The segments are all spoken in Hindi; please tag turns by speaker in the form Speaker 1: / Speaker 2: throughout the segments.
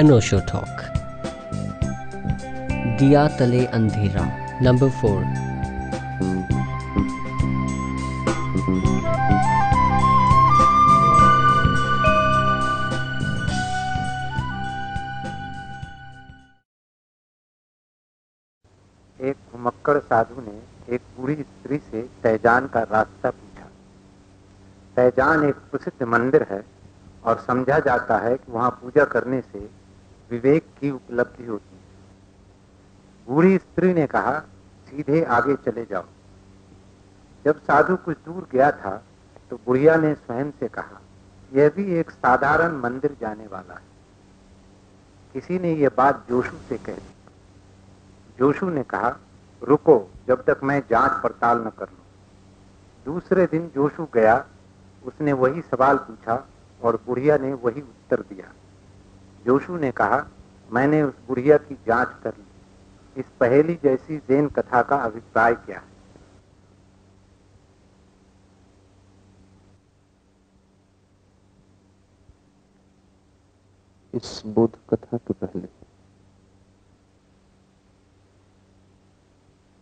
Speaker 1: अनोशो टॉक दिया तले अंधेरा नंबर फोर
Speaker 2: एक घुमक्कड़ साधु ने एक बूढ़ी स्त्री से तैजान का रास्ता पूछा। तैजान एक प्रसिद्ध मंदिर है और समझा जाता है कि वहाँ पूजा करने से विवेक की उपलब्धि होती है। बूढ़ी स्त्री ने कहा, सीधे आगे चले जाओ। जब साधु कुछ दूर गया था तो बुढ़िया ने स्वयं से कहा, यह भी एक साधारण मंदिर जाने वाला है। किसी ने यह बात जोशु से कह। दी जोशु ने कहा, रुको, जब तक मैं जाँच पड़ताल न कर लूँ। दूसरे दिन जोशु गया, उसने वही सवाल पूछा और बुढ़िया ने वही उत्तर दिया। जोशु ने कहा, मैंने उस बुढ़िया की जाँच कर ली। इस पहेली जैसी जैन कथा का अभिप्राय क्या है?
Speaker 3: इस बोध कथा के पहले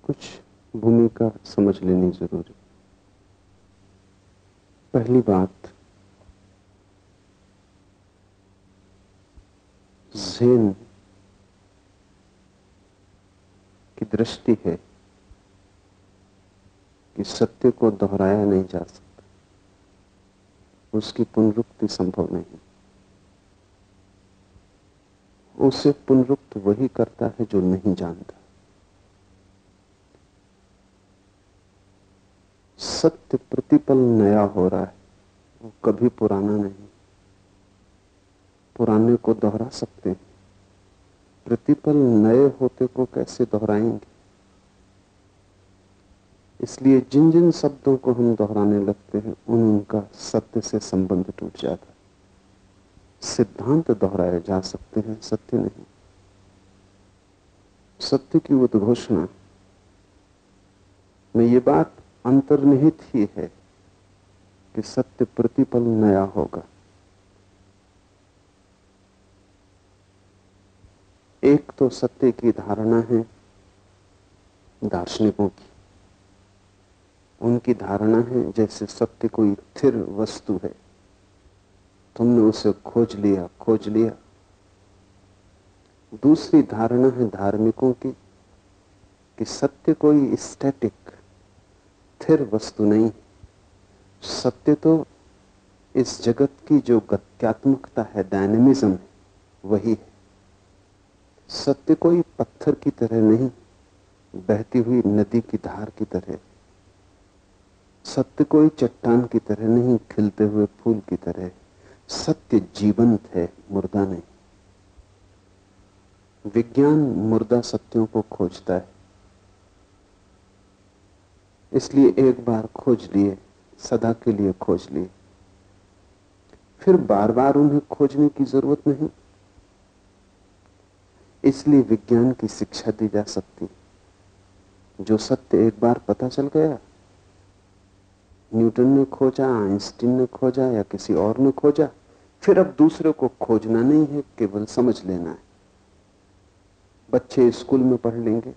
Speaker 3: कुछ भूमिका समझ लेनी ज़रूरी। पहली बात जैन की दृष्टि है कि सत्य को दोहराया नहीं जा सकता। उसकी पुनरुक्ति संभव नहीं। उसे पुनरुक्त वही करता है जो नहीं जानता। सत्य प्रतिपल नया हो रहा है, वो कभी पुराना नहीं। पुराने को दोहरा सकते हैं। प्रतिपल नए होते को कैसे दोहराएँगे? इसलिए जिन जिन शब्दों को हम दोहराने लगते हैं उन उनका सत्य से संबंध टूट जाता है। सिद्धांत दोहराए जा सकते हैं, सत्य नहीं। सत्य की उद्घोषणा। में ये बात अंतर्निहित ही है कि सत्य प्रतिपल नया होगा। एक तो सत्य की धारणा है दार्शनिकों की। उनकी धारणा है जैसे सत्य कोई स्थिर वस्तु है। तुमने उसे खोज लिया खोज लिया। दूसरी धारणा है धार्मिकों की कि सत्य कोई स्टैटिक स्थिर वस्तु नहीं। सत्य तो इस जगत की जो गत्यात्मकता है डायनेमिज्म है, वही है। सत्य कोई पत्थर की तरह नहीं, बहती हुई नदी की धार की तरह। सत्य कोई चट्टान की तरह नहीं, खिलते हुए फूल की तरह। सत्य जीवंत है, मुर्दा नहीं। विज्ञान मुर्दा सत्यों को खोजता है। इसलिए एक बार खोज लिए, सदा के लिए खोज लिए। फिर बार बार उन्हें खोजने की ज़रूरत नहीं। इसलिए विज्ञान की शिक्षा दी जा सकती जो सत्य एक बार पता चल गया, न्यूटन ने खोजा, आइंस्टीन ने खोजा या किसी और ने खोजा, फिर अब दूसरे को खोजना नहीं है, केवल समझ लेना है। बच्चे स्कूल में पढ़ लेंगे।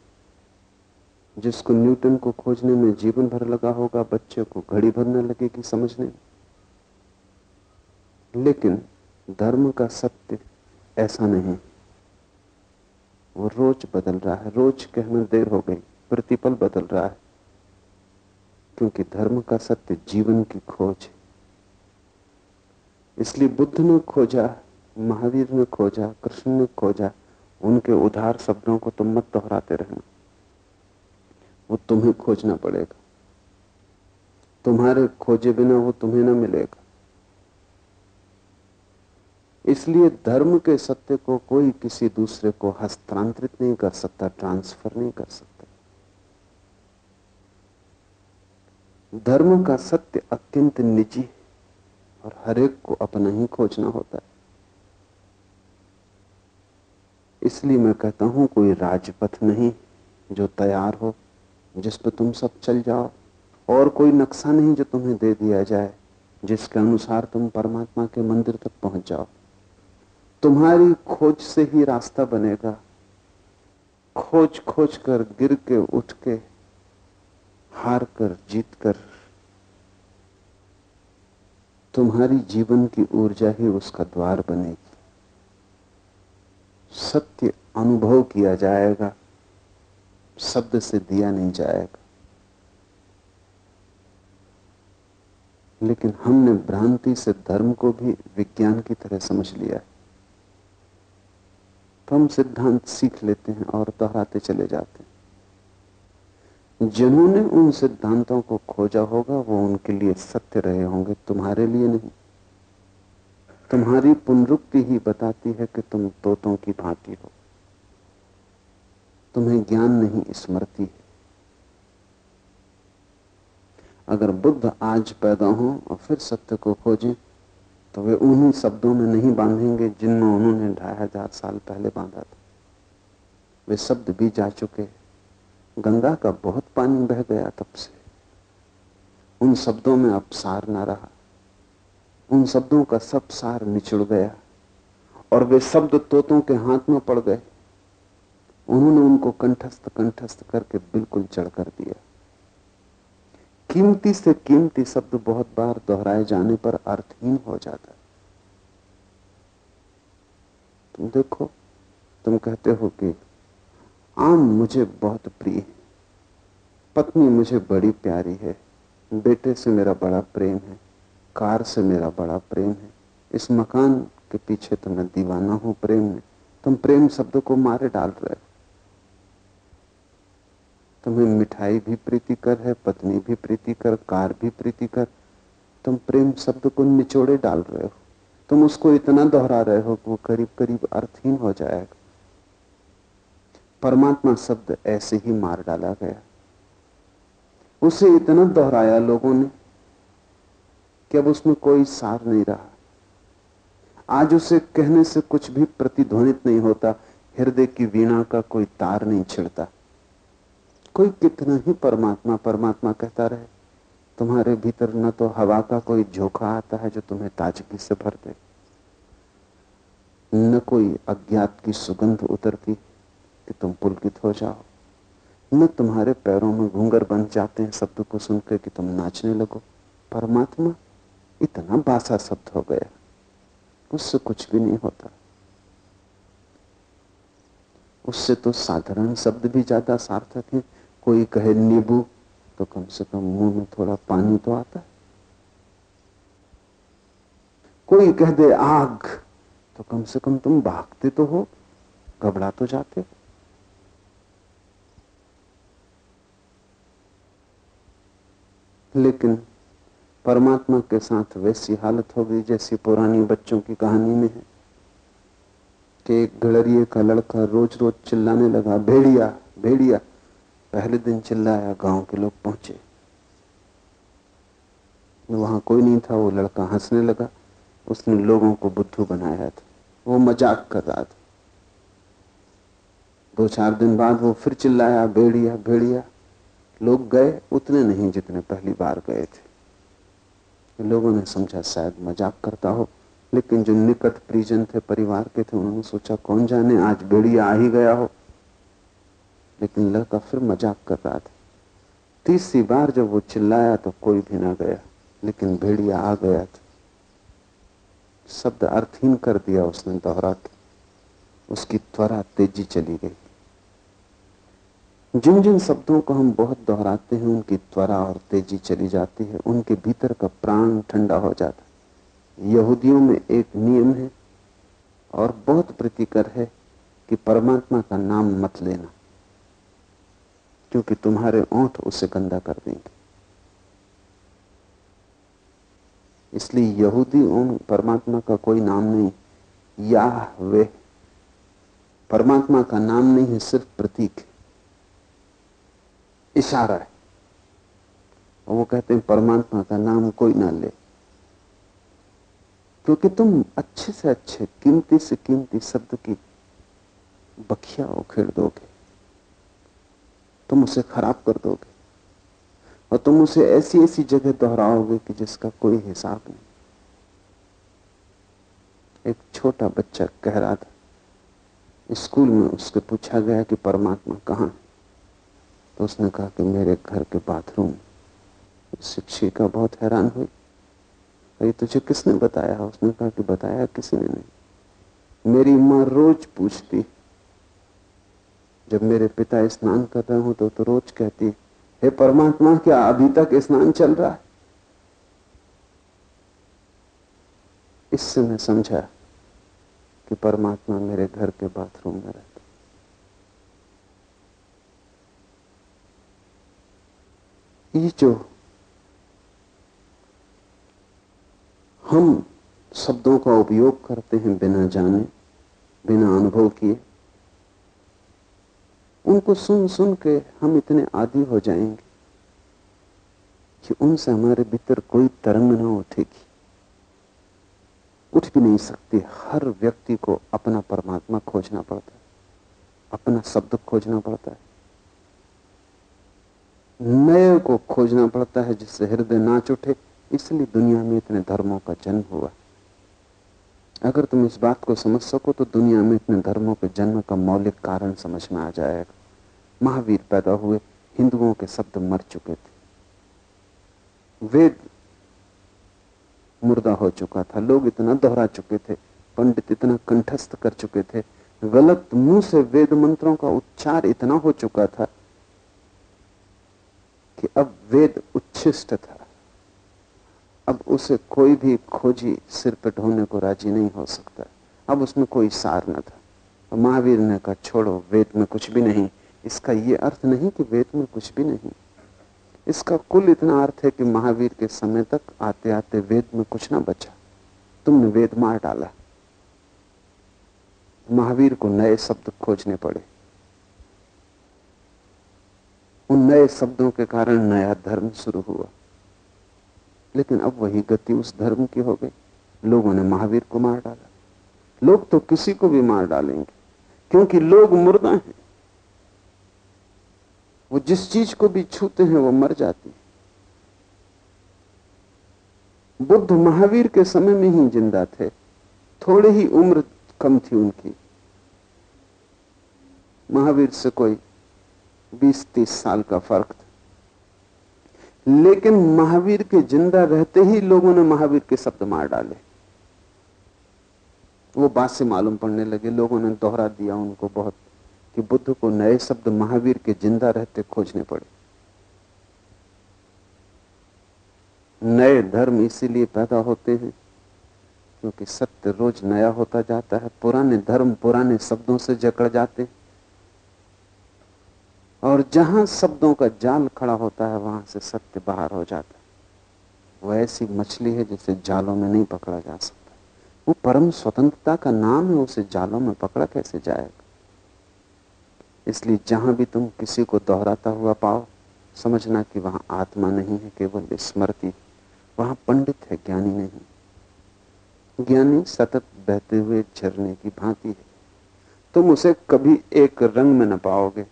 Speaker 3: जिसको न्यूटन को खोजने में जीवन भर लगा होगा, बच्चे को घड़ी भर न लगेगी समझने में। लेकिन धर्म का सत्य ऐसा नहीं वो रोज बदल रहा है रोज कहना देर हो गई, प्रतिपल बदल रहा है, क्योंकि धर्म का सत्य जीवन की खोज है। इसलिए बुद्ध ने खोजा, महावीर ने खोजा, कृष्ण ने खोजा, उनके उधार शब्दों को तुम मत दोहराते रहना। वो तुम्हें खोजना पड़ेगा। तुम्हारे खोजे बिना वो तुम्हें ना मिलेगा। इसलिए धर्म के सत्य को कोई किसी दूसरे को हस्तांतरित नहीं कर सकता, ट्रांसफ़र नहीं कर सकता। धर्म का सत्य अत्यंत निजी है और हरेक को अपना ही खोजना होता है। इसलिए मैं कहता हूँ, कोई राजपथ नहीं जो तैयार हो, जिस पर तुम सब चल जाओ, और कोई नक्शा नहीं जो तुम्हें दे दिया जाए, जिसके अनुसार तुम परमात्मा के मंदिर तक पहुँच जाओ। तुम्हारी खोज से ही रास्ता बनेगा। खोज खोज कर गिर के उठ के, हार कर जीत कर। तुम्हारी जीवन की ऊर्जा ही उसका द्वार बनेगी। सत्य अनुभव किया जाएगा, शब्द से दिया नहीं जाएगा। लेकिन हमने भ्रांति से धर्म को भी विज्ञान की तरह समझ लिया है। तो हम सिद्धांत सीख लेते हैं और दोहराते चले जाते हैं। जिन्होंने उन सिद्धांतों को खोजा होगा, वो उनके लिए सत्य रहे होंगे, तुम्हारे लिए नहीं। तुम्हारी पुनरुक्ति ही बताती है कि तुम तोतों की भांति हो। तुम्हें ज्ञान नहीं, स्मृति है। अगर बुद्ध आज पैदा हो और फिर सत्य को खोजें तो वे उन्हीं शब्दों में नहीं बांधेंगे जिनमें उन्होंने ढाई हज़ार साल पहले बांधा था। वे शब्द भी जा चुके गंगा का बहुत पानी बह गया तब से। उन शब्दों में अब सार ना रहा। उन शब्दों का सब सार निचुड़ गया और वे शब्द तोतों के हाथ में पड़ गए। उन्होंने उनको कंठस्थ कंठस्थ करके बिल्कुल जड़ कर दिया। कीमती से कीमती शब्द बहुत बार दोहराए जाने पर अर्थहीन हो जाता है। तुम देखो, तुम कहते हो कि आम मुझे बहुत प्रिय है, पत्नी मुझे बड़ी प्यारी है, बेटे से मेरा बड़ा प्रेम है, कार से मेरा बड़ा प्रेम है, इस मकान के पीछे तो मैं दीवाना हूँ, प्रेम में। तुम प्रेम शब्द को मारे डाल रहे हो। तुम्हें मिठाई भी प्रीतिकर है, पत्नी भी प्रीतिकर कार भी प्रीतिकर तुम प्रेम शब्द को निचोड़े डाल रहे हो। तुम उसको इतना दोहरा रहे हो कि वो करीब करीब अर्थहीन हो जाएगा। परमात्मा शब्द ऐसे ही मार डाला गया। उसे इतना दोहराया लोगों ने कि अब उसमें कोई सार नहीं रहा। आज उसे कहने से कुछ भी प्रतिध्वनित नहीं होता, हृदय की वीणा का कोई तार नहीं छिड़ता। कोई कितना ही परमात्मा परमात्मा कहता रहे, तुम्हारे भीतर न तो हवा का कोई झोंका आता है जो तुम्हें ताजगी से भर दे, न कोई अज्ञात की सुगंध उतरती कि तुम पुलकित हो जाओ, न तुम्हारे पैरों में घूंगर बन जाते हैं शब्द को सुनकर कि तुम नाचने लगो। परमात्मा, इतना बासा शब्द हो गया, उससे कुछ भी नहीं होता। उससे तो साधारण शब्द भी ज़्यादा सार्थक है कोई कहे नींबू तो कम से कम मुँह में थोड़ा पानी तो आता है। कोई कह दे आग तो कम से कम तुम भागते तो हो, घबरा तो जाते हो। लेकिन परमात्मा के साथ वैसी हालत हो गई जैसी पुरानी बच्चों की कहानी में है कि एक गड़रिए का लड़का रोज रोज चिल्लाने लगा, भेड़िया भेड़िया पहले दिन चिल्लाया गाँव के लोग पहुँचे। वहाँ कोई नहीं था, वो लड़का हंसने लगा। उसने लोगों को बुद्धू बनाया था। वो मज़ाक कर रहा था। दो चार दिन बाद वो फिर चिल्लाया, भेड़िया भेड़िया। लोग गए, उतने नहीं जितने पहली बार गए थे। लोगों ने समझा, शायद मज़ाक करता हो। लेकिन जो निकट परिजन थे, परिवार के थे, उन्होंने सोचा, कौन जाने, आज भेड़िया आ ही गया हो। लेकिन लड़का फिर मज़ाक कर रहा था। तीसरी बार जब वो चिल्लाया तो कोई भी ना गया, लेकिन भेड़िया आ गया था। शब्द अर्थहीन कर दिया उसने दोहरा के। उसकी त्वरा तेज़ी चली गई। जिन जिन शब्दों को हम बहुत दोहराते हैं, उनकी त्वरा और तेज़ी चली जाती है, उनके भीतर का प्राण ठंडा हो जाता है। यहूदियों में एक नियम है और बहुत प्रीतिकर है कि परमात्मा का नाम मत लेना। क्योंकि तुम्हारे ओंठ उसे गंदा कर देंगे। इसलिए यहूदी उन परमात्मा का कोई नाम नहीं। या वे परमात्मा का नाम नहीं है सिर्फ़ प्रतीक। इशारा है। और वो कहते हैं, परमात्मा का नाम कोई ना ले। क्योंकि तुम अच्छे से अच्छे, कीमती से कीमती शब्द की बखिया उखेड़ दोगे। तुम उसे खराब कर दोगे। और तुम उसे ऐसी ऐसी जगह दोहराओगे कि जिसका कोई हिसाब नहीं। एक छोटा बच्चा कह रहा था, स्कूल में उसके पूछा गया कि परमात्मा कहाँ है? तो उसने कहा कि मेरे घर के बाथरूम शिक्षिका बहुत हैरान हुई। ये तुझे किसने बताया? उसने कहा कि, बताया किसी ने नहीं। मेरी माँ रोज पूछती जब मेरे पिता स्नान कर रहे हो तो, तो रोज कहती हे परमात्मा क्या अभी तक स्नान चल रहा है? इससे मैं समझा कि परमात्मा मेरे घर के बाथरूम में रहता ये जो हम शब्दों का उपयोग करते हैं बिना जाने बिना अनुभव किए उनको सुन सुन के हम इतने आदि हो जाएँगे कि उनसे हमारे भीतर कोई तरंग ना उठेगी। उठ भी नहीं सकती। हर व्यक्ति को अपना परमात्मा खोजना पड़ता है। अपना शब्द खोजना पड़ता है। नए को खोजना पड़ता है जिससे हृदय नाच उठे। इसलिए दुनिया में इतने धर्मों का जन्म हुआ। अगर तुम इस बात को समझ सको तो दुनिया में इतने धर्मों के जन्म का मौलिक कारण समझ में आ जाएगा। महावीर पैदा हुए, हिंदुओं के शब्द मर चुके थे। वेद मुर्दा हो चुका था, लोग इतना दोहरा चुके थे, पंडित इतना कंठस्थ कर चुके थे, गलत मुँह से वेद मंत्रों का उच्चार इतना हो चुका था कि अब वेद उच्छिष्ट था। अब उसे कोई भी खोजी सिर पर ढोने को राज़ी नहीं हो सकता। अब उसमें कोई सार न था। महावीर ने कहा, छोड़ो, वेद में कुछ भी नहीं। इसका यह अर्थ नहीं कि वेद में कुछ भी नहीं। इसका कुल इतना अर्थ है कि महावीर के समय तक आते आते वेद में कुछ ना बचा। तुमने वेद मार डाला। महावीर को नए शब्द खोजने पड़े। उन नए शब्दों के कारण नया धर्म शुरू हुआ। लेकिन अब वही गति उस धर्म की हो गई। लोगों ने महावीर को मार डाला। लोग तो किसी को भी मार डालेंगे। क्योंकि लोग मुर्दा हैं। वो जिस चीज़ को भी छूते हैं, वो मर जाती बुद्ध महावीर के समय में ही ज़िंदा थे। थोड़ी ही उम्र कम थी उनकी। महावीर से कोई 20-30 साल का फ़र्क था। लेकिन महावीर के ज़िंदा रहते ही लोगों ने महावीर के शब्द मार डाले। वो बात से मालूम पड़ने लगे। लोगों ने दोहरा दिया उनको बहुत। कि बुद्ध को नए शब्द महावीर के ज़िंदा रहते खोजने पड़े। नए धर्म इसीलिए पैदा होते हैं क्योंकि सत्य रोज नया होता जाता है, पुराने धर्म पुराने शब्दों से जकड़ जाते और जहाँ शब्दों का जाल खड़ा होता है, वहाँ से सत्य बाहर हो जाता है। वो ऐसी मछली है जिसे जालों में नहीं पकड़ा जा सकता। वो परम स्वतंत्रता का नाम है, उसे जालों में पकड़ा कैसे जाएगा? इसलिए जहाँ भी तुम किसी को दोहराता हुआ पाओ, समझना कि वहाँ आत्मा नहीं है, केवल स्मृति वहाँ पंडित है, ज्ञानी नहीं। ज्ञानी सतत बहते हुए झरने की भांति है। तुम उसे कभी एक रंग में न पाओगे।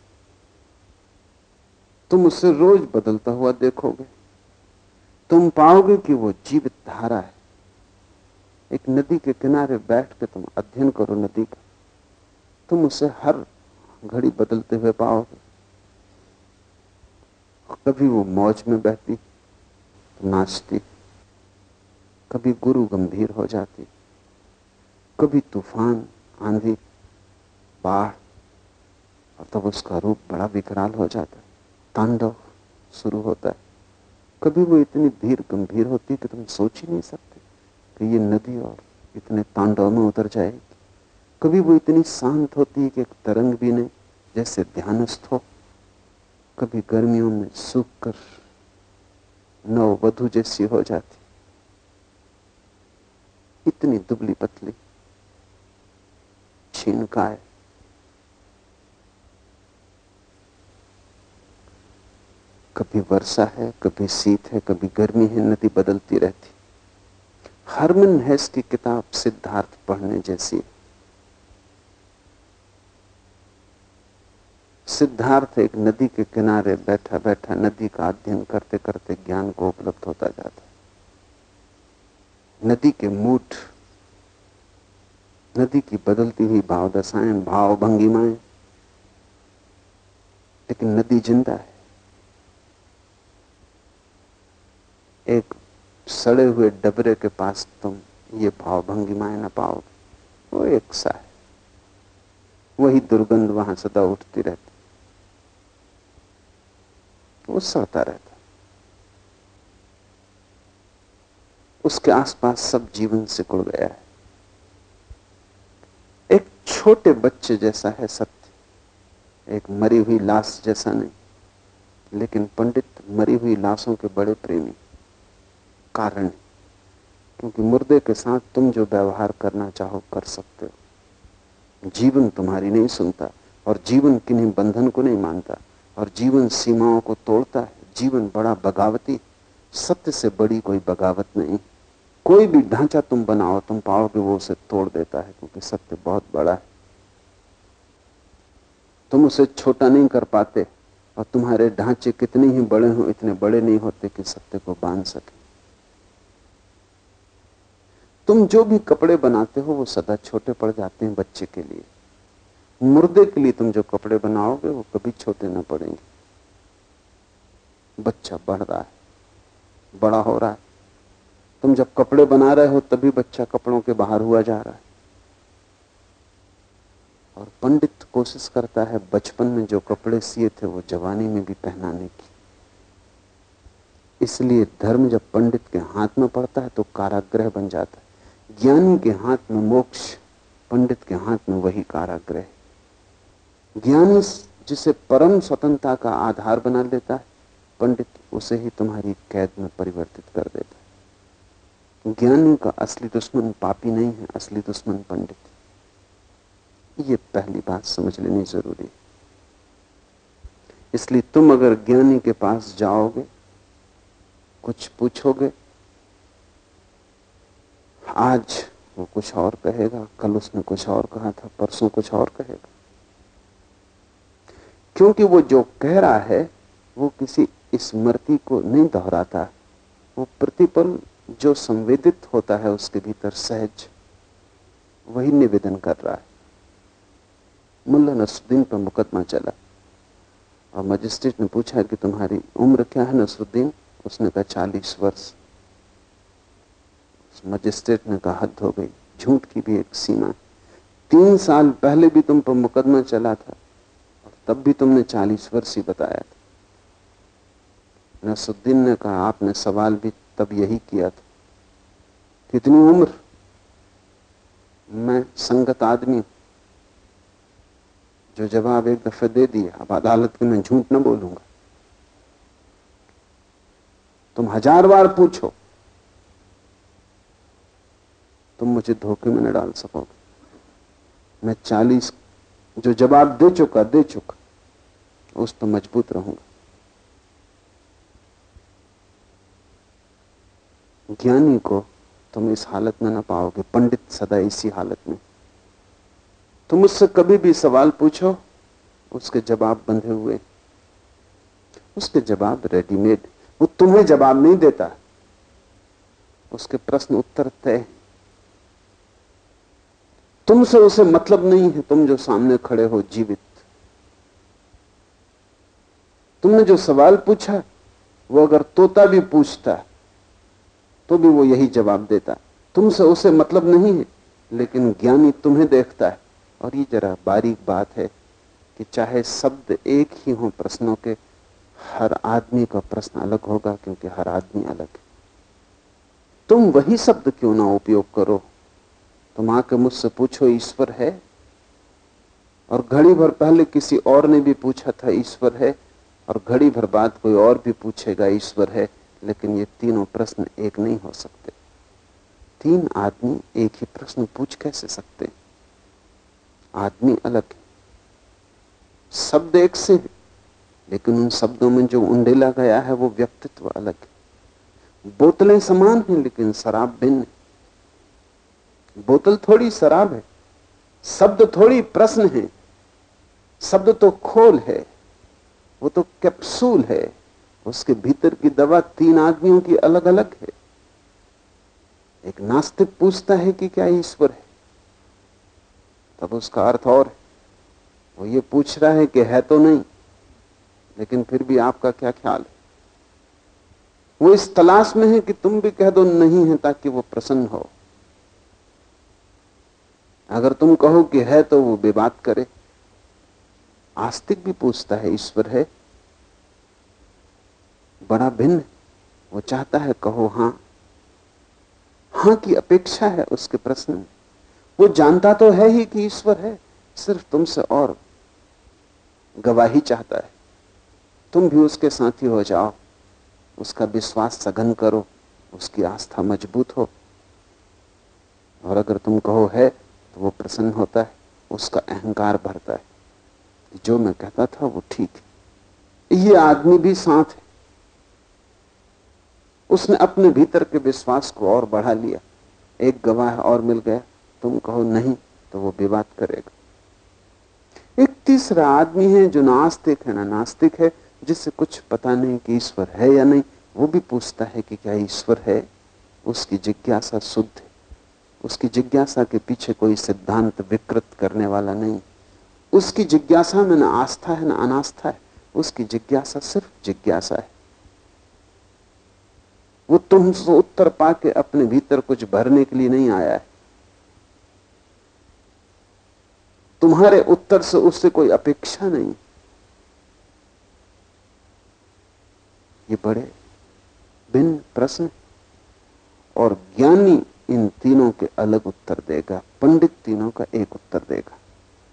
Speaker 3: तुम उसे रोज बदलता हुआ देखोगे। तुम पाओगे कि वो जीवित धारा है। एक नदी के किनारे बैठ के तुम अध्ययन करो नदी का। तुम उसे हर घड़ी बदलते हुए पाओगे कभी वो मौज में बहती तो नाचती। कभी गुरु गंभीर हो जाती। कभी तूफ़ान, आंधी, बाढ़, और तब उसका रूप बड़ा विकराल हो जाता। है तांडव शुरू होता है। कभी वो इतनी धीर गंभीर होती है कि तुम सोच ही नहीं सकते कि ये नदी और इतने तांडव में उतर जाएगी। कभी वो इतनी शांत होती है कि एक तरंग भी नहीं, जैसे ध्यानस्थ हो। कभी गर्मियों में सूख कर नव वधु जैसी हो जाती। इतनी दुबली पतली, छीन काय कभी वर्षा है, कभी शीत है, कभी गर्मी है, नदी बदलती रहती। हरमन हैस की किताब सिद्धार्थ पढ़ने जैसी है। सिद्धार्थ एक नदी के किनारे बैठा बैठा नदी का अध्ययन करते करते ज्ञान को उपलब्ध होता जाता है। नदी के मूठ, नदी की बदलती हुई भाव दशाएँ भाव भंगिमाएँ, लेकिन नदी ज़िंदा है। एक सड़े हुए डबरे के पास तुम ये भाव भंगिमाएँ ना पाओगे, वो एक सा है। वही दुर्गंध वहाँ सदा उठती रहती वो सड़ता रहता उसके आसपास सब जीवन से सिकुड़ गया है। एक छोटे बच्चे जैसा है सत्य। एक मरी हुई लाश जैसा नहीं, लेकिन पंडित मरी हुई लाशों के बड़े प्रेमी। कारण क्योंकि मुर्दे के साथ तुम जो व्यवहार करना चाहो कर सकते हो। जीवन तुम्हारी नहीं सुनता और जीवन किन्हीं बंधन को नहीं मानता। और जीवन सीमाओं को तोड़ता है। जीवन बड़ा बगावती सत्य से बड़ी कोई बगावत नहीं। कोई भी ढांचा तुम बनाओ, तुम पाओगे वो उसे तोड़ देता है, क्योंकि सत्य बहुत बड़ा है। तुम उसे छोटा नहीं कर पाते और तुम्हारे ढांचे कितने ही बड़े हो, इतने बड़े नहीं होते कि सत्य को बाँध सके। तुम जो भी कपड़े बनाते हो, वो सदा छोटे पड़ जाते हैं बच्चे के लिए। मुर्दे के लिए तुम जो कपड़े बनाओगे, वो कभी छोटे ना पड़ेंगे। बच्चा बढ़ रहा है, बड़ा हो रहा है। तुम जब कपड़े बना रहे हो, तभी बच्चा कपड़ों के बाहर हुआ जा रहा है। और पंडित कोशिश करता है, बचपन में जो कपड़े सिए थे, वो जवानी में भी पहनाने की। इसलिए धर्म जब पंडित के हाथ में पड़ता है तो काराग्रह बन जाता है। ज्ञानी के हाथ में मोक्ष, पंडित के हाथ में वही काराग्रह ज्ञानी जिसे परम स्वतंत्रता का आधार बना लेता है, पंडित उसे ही तुम्हारी कैद में परिवर्तित कर देता है। ज्ञानी का असली दुश्मन पापी नहीं है, असली दुश्मन पंडित। ये पहली बात समझ लेनी ज़रूरी है। इसलिए तुम अगर ज्ञानी के पास जाओगे, कुछ पूछोगे, आज वो कुछ और कहेगा, कल उसने कुछ और कहा था, परसों कुछ और कहेगा। क्योंकि वो जो कह रहा है, वो किसी स्मृति को नहीं दोहराता। वो प्रतिपल जो संवेदित होता है, उसके भीतर सहज वही निवेदन कर रहा है। मुल्ला नसरुद्दीन पर मुकदमा चला। और मजिस्ट्रेट ने पूछा कि तुम्हारी उम्र क्या है नसरुद्दीन? उसने कहा, चालीस वर्ष। मजिस्ट्रेट ने कहा, हद हो गई। झूठ की भी एक सीमा। तीन साल पहले भी तुम पर मुकदमा चला था। तब भी तुमने चालीस वर्ष ही बताया था। नसुद्दीन ने कहा, आपने सवाल भी तब यही किया था। कितनी उम्र? मैं संगत आदमी जो जवाब एक दफे दे दिया अब अदालत में मैं झूठ ना बोलूँगा। तुम हज़ार बार पूछो, तुम मुझे धोखे में न डाल सकोगे। मैं चालीस, जो जवाब दे चुका दे चुका। उस पर मज़बूत रहूँगा। ज्ञानी को तुम इस हालत में ना पाओगे, पंडित सदा इसी हालत में। तुम उससे कभी भी सवाल पूछो, उसके जवाब बंधे हुए। उसके जवाब रेडीमेड वो तुम्हें जवाब नहीं देता। उसके प्रश्न उत्तर तय। तुमसे उसे मतलब नहीं है, तुम जो सामने खड़े हो, जीवित। तुमने जो सवाल पूछा, वो अगर तोता भी पूछता तो भी वो यही जवाब देता। तुमसे उसे मतलब नहीं है, लेकिन ज्ञानी तुम्हें देखता है। और ये जरा बारीक बात है कि चाहे शब्द एक ही हो प्रश्नों के, हर आदमी का प्रश्न अलग होगा, क्योंकि हर आदमी अलग है। तुम वही शब्द क्यों ना उपयोग करो? तुम आके मुझसे पूछो, ईश्वर है? और घड़ी भर पहले किसी और ने भी पूछा था, ईश्वर है? और घड़ी भर बाद कोई और भी पूछेगा, ईश्वर है? लेकिन ये तीनों प्रश्न एक नहीं हो सकते। तीन आदमी एक ही प्रश्न पूछ कैसे सकते आदमी अलग है। शब्द एक से है, लेकिन उन शब्दों में जो उंडेला गया है, वो व्यक्तित्व अलग है। बोतलें समान हैं, लेकिन शराब भिन्न है। बोतल थोड़ी शराब है, शब्द थोड़ी प्रश्न है। शब्द तो खोल है। वो तो कैप्सूल है। उसके भीतर की दवा तीन आदमियों की अलग अलग है। एक नास्तिक पूछता है कि क्या ईश्वर है? तब उसका अर्थ और है। वो ये पूछ रहा है कि है तो नहीं, लेकिन फिर भी आपका क्या ख्याल है? वो इस तलाश में है कि तुम भी कह दो नहीं है ताकि वो प्रसन्न हो। अगर तुम कहो कि है तो वो विवाद करे। आस्तिक भी पूछता है, ईश्वर है। बड़ा भिन्न। वो चाहता है कहो हाँ। हाँ की अपेक्षा है उसके प्रश्न में। वो जानता तो है ही कि ईश्वर है, सिर्फ़ तुमसे और गवाही चाहता है। तुम भी उसके साथी हो जाओ। उसका विश्वास सघन करो। उसकी आस्था मज़बूत हो। और अगर तुम कहो है तो वो प्रसन्न होता है। उसका अहंकार भरता है। जो मैं कहता था वो ठीक है। ये आदमी भी साथ है। उसने अपने भीतर के विश्वास को और बढ़ा लिया। एक गवाह और मिल गया। तुम कहो नहीं तो वो विवाद करेगा। एक तीसरा आदमी है जो नास्तिक है ना नास्तिक है जिससे कुछ पता नहीं कि ईश्वर है या नहीं। वो भी पूछता है कि क्या ईश्वर है? उसकी जिज्ञासा शुद्ध है। उसकी जिज्ञासा के पीछे कोई सिद्धांत विकृत करने वाला नहीं। उसकी जिज्ञासा में ना आस्था है, ना अनास्था है। उसकी जिज्ञासा सिर्फ़ जिज्ञासा है। वो तुमसे उत्तर पाके अपने भीतर कुछ भरने के लिए नहीं आया है। तुम्हारे उत्तर से उससे कोई अपेक्षा नहीं। ये बड़े भिन्न प्रश्न और ज्ञानी इन तीनों के अलग उत्तर देगा, पंडित तीनों का एक उत्तर देगा।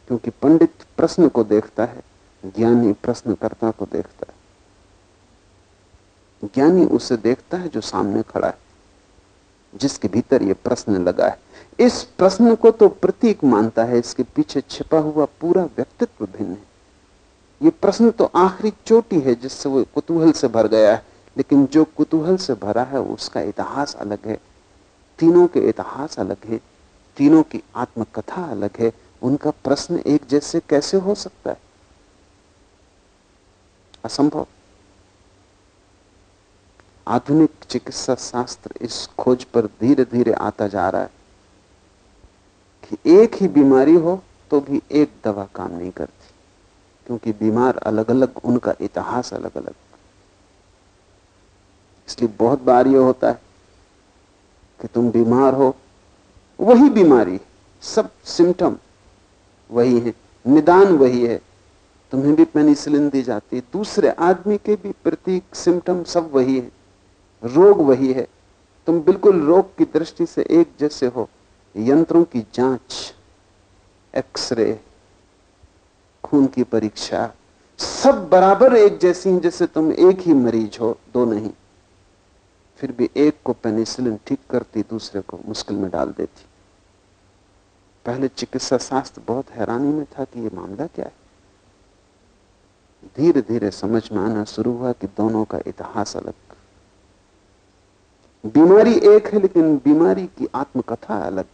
Speaker 3: क्योंकि पंडित प्रश्न को देखता है, ज्ञानी प्रश्नकर्ता को देखता है। ज्ञानी उसे देखता है जो सामने खड़ा है, जिसके भीतर यह प्रश्न लगा है। इस प्रश्न को तो प्रतीक मानता है, इसके पीछे छिपा हुआ पूरा व्यक्तित्व भिन्न है। ये प्रश्न तो आखिरी चोटी है जिससे वो कुतूहल से भर गया है, लेकिन जो कुतूहल से भरा है, उसका इतिहास अलग है। तीनों के इतिहास अलग है, तीनों की आत्मकथा अलग है उनका प्रश्न एक जैसे कैसे हो सकता है? असंभव। आधुनिक चिकित्सा शास्त्र इस खोज पर धीरे धीरे आता जा रहा है कि एक ही बीमारी हो तो भी एक दवा काम नहीं करती, क्योंकि बीमार अलग अलग उनका इतिहास अलग अलग इसलिए बहुत बार यह होता है कि तुम बीमार हो, वही बीमारी, सब सिम्टम वही है। निदान वही है। तुम्हें भी पेनिसिलिन दी जाती है। दूसरे आदमी के भी प्रतीक सिम्टम सब वही है। रोग वही है। तुम बिल्कुल रोग की दृष्टि से एक जैसे हो। यंत्रों की जाँच, एक्सरे, खून की परीक्षा, सब बराबर एक जैसी हैं जैसे तुम एक ही मरीज़ हो, दो नहीं। फिर भी एक को पेनिसिलिन ठीक करती, दूसरे को मुश्किल में डाल देती। पहले चिकित्सा शास्त्र बहुत हैरानी में था कि यह मामला क्या है? धीरे धीरे समझ में आना शुरू हुआ कि दोनों का इतिहास अलग। बीमारी एक है, लेकिन बीमारी की आत्मकथा अलग।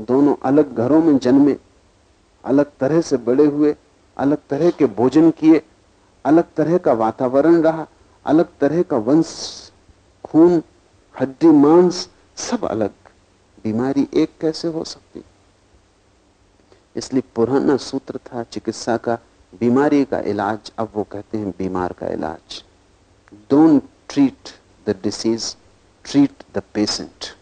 Speaker 3: दोनों अलग घरों में जन्मे, अलग तरह से बड़े हुए, अलग तरह के भोजन किए, अलग तरह का वातावरण रहा, अलग तरह का वंश, खून, हड्डी, मांस, सब अलग। बीमारी एक कैसे हो सकती? इसलिए पुराना सूत्र था, चिकित्सा का, बीमारी का इलाज, अब वो कहते हैं बीमार का इलाज। Don't treat the disease treat the patient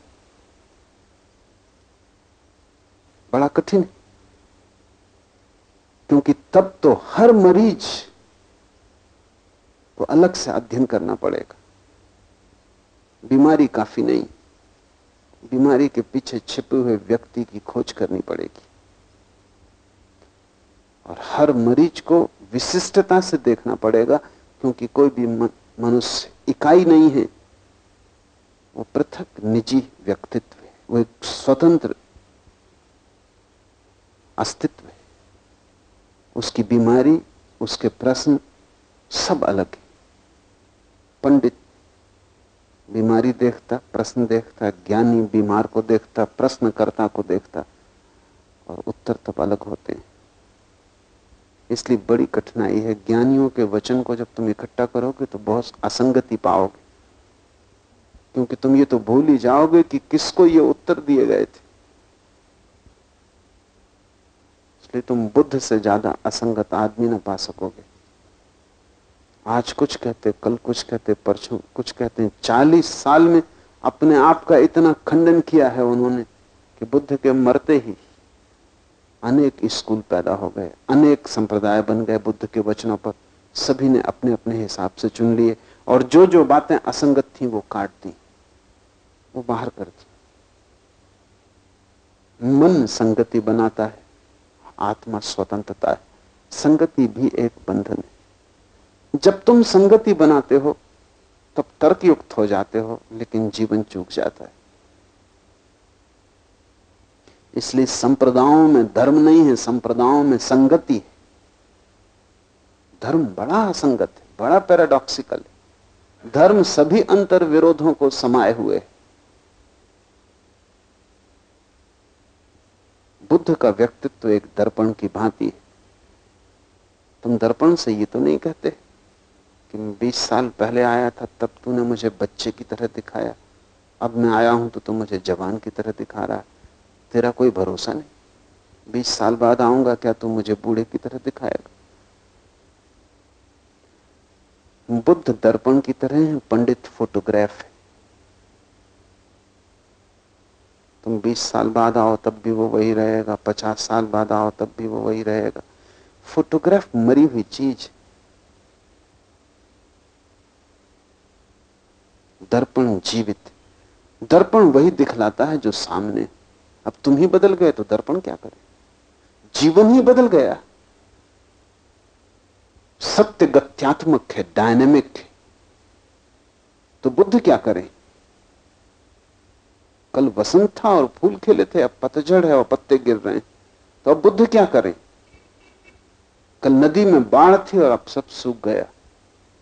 Speaker 3: बड़ा कठिन क्योंकि तब तो हर मरीज़ को अलग से अध्ययन करना पड़ेगा। बीमारी काफ़ी नहीं। बीमारी के पीछे छिपे हुए व्यक्ति की खोज करनी पड़ेगी। और हर मरीज़ को विशिष्टता से देखना पड़ेगा, क्योंकि कोई भी मनुष्य इकाई नहीं है। वो पृथक, निजी व्यक्तित्व है। वो एक स्वतंत्र अस्तित्व है। उसकी बीमारी, उसके प्रश्न सब अलग है। पंडित बीमारी देखता, प्रश्न देखता, ज्ञानी बीमार को देखता, प्रश्नकर्ता को देखता, और उत्तर तब अलग होते हैं। इसलिए बड़ी कठिनाई है। ज्ञानियों के वचन को जब तुम इकट्ठा करोगे तो बहुत असंगति पाओगे। क्योंकि तुम ये तो भूल ही जाओगे कि किसको ये उत्तर दिए गए थे। इसलिए तुम बुद्ध से ज़्यादा असंगत आदमी ना पा सकोगे। आज कुछ कहते, कल कुछ कहते, परसों कुछ कहते हैं चालीस साल में अपने आप का इतना खंडन किया है उन्होंने कि बुद्ध के मरते ही अनेक स्कूल पैदा हो गए, अनेक संप्रदाय बन गए बुद्ध के वचनों पर। सभी ने अपने अपने हिसाब से चुन लिए और जो जो बातें असंगत थी वो काट दी, वो बाहर कर दी। मन संगति बनाता है, आत्मा स्वतंत्रता है। संगति भी एक बंधन है। जब तुम संगति बनाते हो, तब तर्कयुक्त हो जाते हो, लेकिन जीवन चूक जाता है। इसलिए संप्रदायों में धर्म नहीं है, संप्रदायों में संगति है। धर्म बड़ा असंगत है, बड़ा पैराडॉक्सिकल है। धर्म सभी अंतर विरोधों को समाये हुए है। बुद्ध का व्यक्तित्व तो एक दर्पण की भांति है। तुम दर्पण से ये तो नहीं कहते कि मैं बीस साल पहले आया था, तब तूने मुझे बच्चे की तरह दिखाया। अब मैं आया हूँ तो तू मुझे जवान की तरह दिखा रहा है। तेरा कोई भरोसा नहीं। बीस साल बाद आऊँगा, क्या तू मुझे बूढ़े की तरह दिखाएगा? बुद्ध दर्पण की तरह है, पंडित फोटोग्राफ है। तुम 20 साल बाद आओ, तब भी वो वही रहेगा। 50 साल बाद आओ, तब भी वो वही रहेगा। फोटोग्राफ मरी हुई चीज़। दर्पण जीवित। दर्पण वही दिखलाता है जो सामने। अब तुम ही बदल गए तो दर्पण क्या करे? जीवन ही बदल गया। सत्य गत्यात्मक है डायनेमिक है। तो बुद्ध क्या करें? कल वसंत था और फूल खिले थे, अब पतझड़ है और पत्ते गिर रहे हैं। तो अब बुद्ध क्या करें? कल नदी में बाढ़ थी और अब सब सूख गया।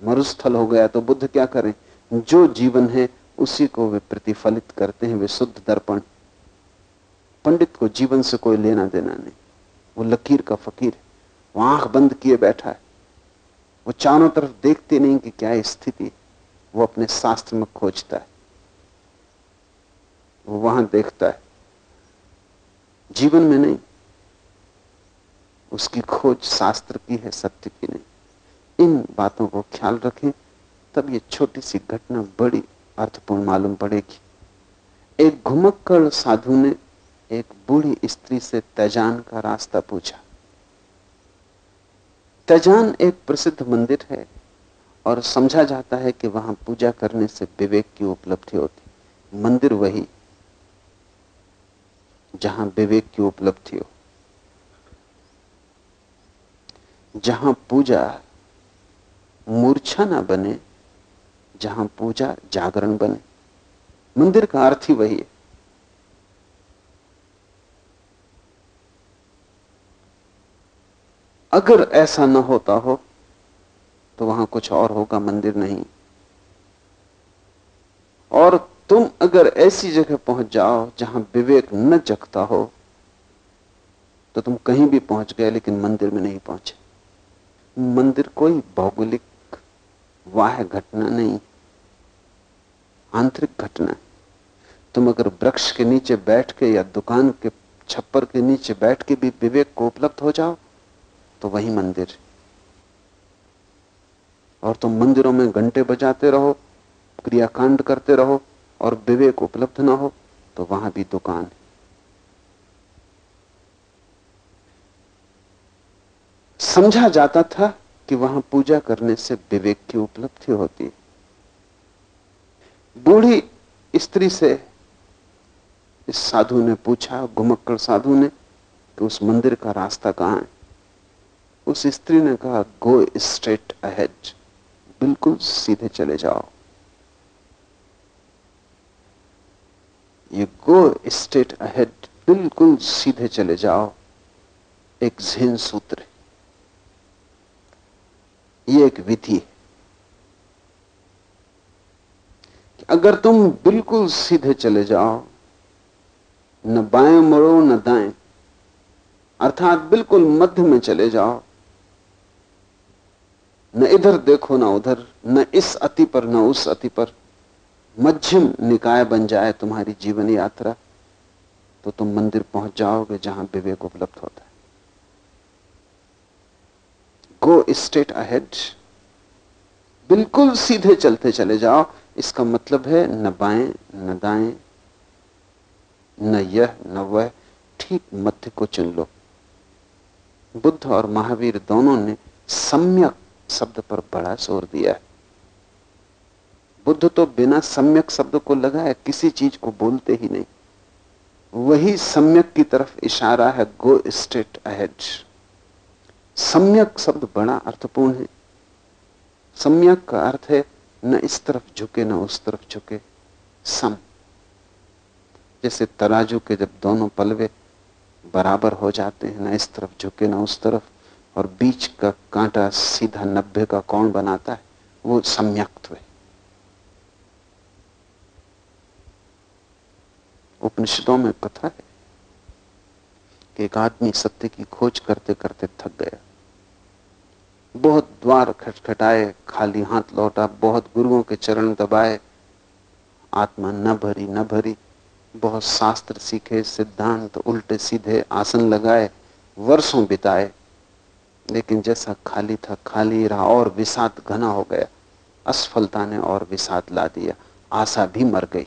Speaker 3: मरुस्थल हो गया तो बुद्ध क्या करें? जो जीवन है, उसी को वे प्रतिफलित करते हैं, वे शुद्ध दर्पण। पंडित को जीवन से कोई लेना देना नहीं। वो लकीर का फकीर है। वो आँख बंद किए बैठा है। वो चारों तरफ़ देखते नहीं कि क्या स्थिति वो अपने शास्त्र में खोजता है। वो वहाँ देखता है। जीवन में नहीं। उसकी खोज शास्त्र की है, सत्य की नहीं। इन बातों को ख्याल रखें, तब ये छोटी सी घटना बड़ी अर्थपूर्ण मालूम पड़ेगी। एक घुमक्कड़ साधु ने एक बूढ़ी स्त्री से तैजान का रास्ता पूछा। तैजान एक प्रसिद्ध मंदिर है और समझा जाता है कि वहाँ पूजा करने से विवेक की उपलब्धि होती। मंदिर वही जहाँ विवेक की उपलब्धि हो। जहाँ पूजा मूर्छा ना बने, जहाँ पूजा जागरण बने। मंदिर का अर्थ ही वही है। अगर ऐसा न होता हो तो वहाँ कुछ और होगा, मंदिर नहीं। और तुम अगर ऐसी जगह पहुँच जाओ, जहाँ विवेक न जगता हो तो तुम कहीं भी पहुँच गए, लेकिन मंदिर में नहीं पहुँचे। मंदिर कोई भौगोलिक वाह घटना नहीं, आंतरिक घटना। है तुम अगर वृक्ष के नीचे बैठ के या दुकान के छप्पर के नीचे बैठ के भी विवेक को उपलब्ध हो जाओ तो वही मंदिर। और तुम मंदिरों में घंटे बजाते रहो, क्रियाकांड करते रहो, और विवेक उपलब्ध ना हो तो वहाँ भी दुकान है। समझा जाता था कि वहाँ पूजा करने से विवेक की उपलब्धि होती है। बूढ़ी स्त्री से इस साधु ने पूछा घुमक्कड़ साधु ने, कि उस मंदिर का रास्ता कहाँ है? उस स्त्री ने कहा गो स्ट्रेट अहेड बिल्कुल सीधे चले जाओ. ये गो स्ट्रेट अहेड बिल्कुल सीधे चले जाओ एक झेन सूत्र ये एक विधि है कि अगर तुम बिल्कुल सीधे चले जाओ, न बाएँ मरो, न दाएँ, अर्थात बिल्कुल मध्य में चले जाओ न इधर देखो ना उधर, न इस अति पर, न उस अति पर। मध्यम निकाय बन जाए तुम्हारी जीवन यात्रा तो तुम मंदिर पहुँच जाओगे जहाँ विवेक उपलब्ध होता है। गो स्टेट अहेड बिल्कुल सीधे चलते चले जाओ। इसका मतलब है न बाएँ, न दाएँ, न यह, न वह, ठीक मध्य को चुन लो। बुद्ध और महावीर दोनों ने सम्यक शब्द पर बड़ा ज़ोर दिया है। बुद्ध तो बिना सम्यक शब्द को लगाए किसी चीज़ को बोलते ही नहीं। वही सम्यक की तरफ़ इशारा है गो स्टेट अहेड सम्यक शब्द बड़ा अर्थपूर्ण है। सम्यक का अर्थ है, न इस तरफ़ झुके, न उस तरफ़ झुके। सम। जैसे तराजू के जब दोनों पलवे बराबर हो जाते हैं, ना इस तरफ़ झुके, ना उस तरफ़ और बीच का कांटा सीधा नब्बे का कौन बनाता है, वो सम्यक्त है उपनिषदों में कथा है कि एक आदमी सत्य की खोज करते करते थक गया। बहुत द्वार खटखटाए, खाली हाथ लौटा, बहुत गुरुओं के चरण दबाए, आत्मा न भरी न भरी, बहुत शास्त्र सीखे, सिद्धांत उल्टे सीधे आसन लगाए, वर्षों बिताए लेकिन जैसा खाली था, खाली रहा और विषाद घना हो गया। असफलता ने और विषाद ला दिया। आशा भी मर गई।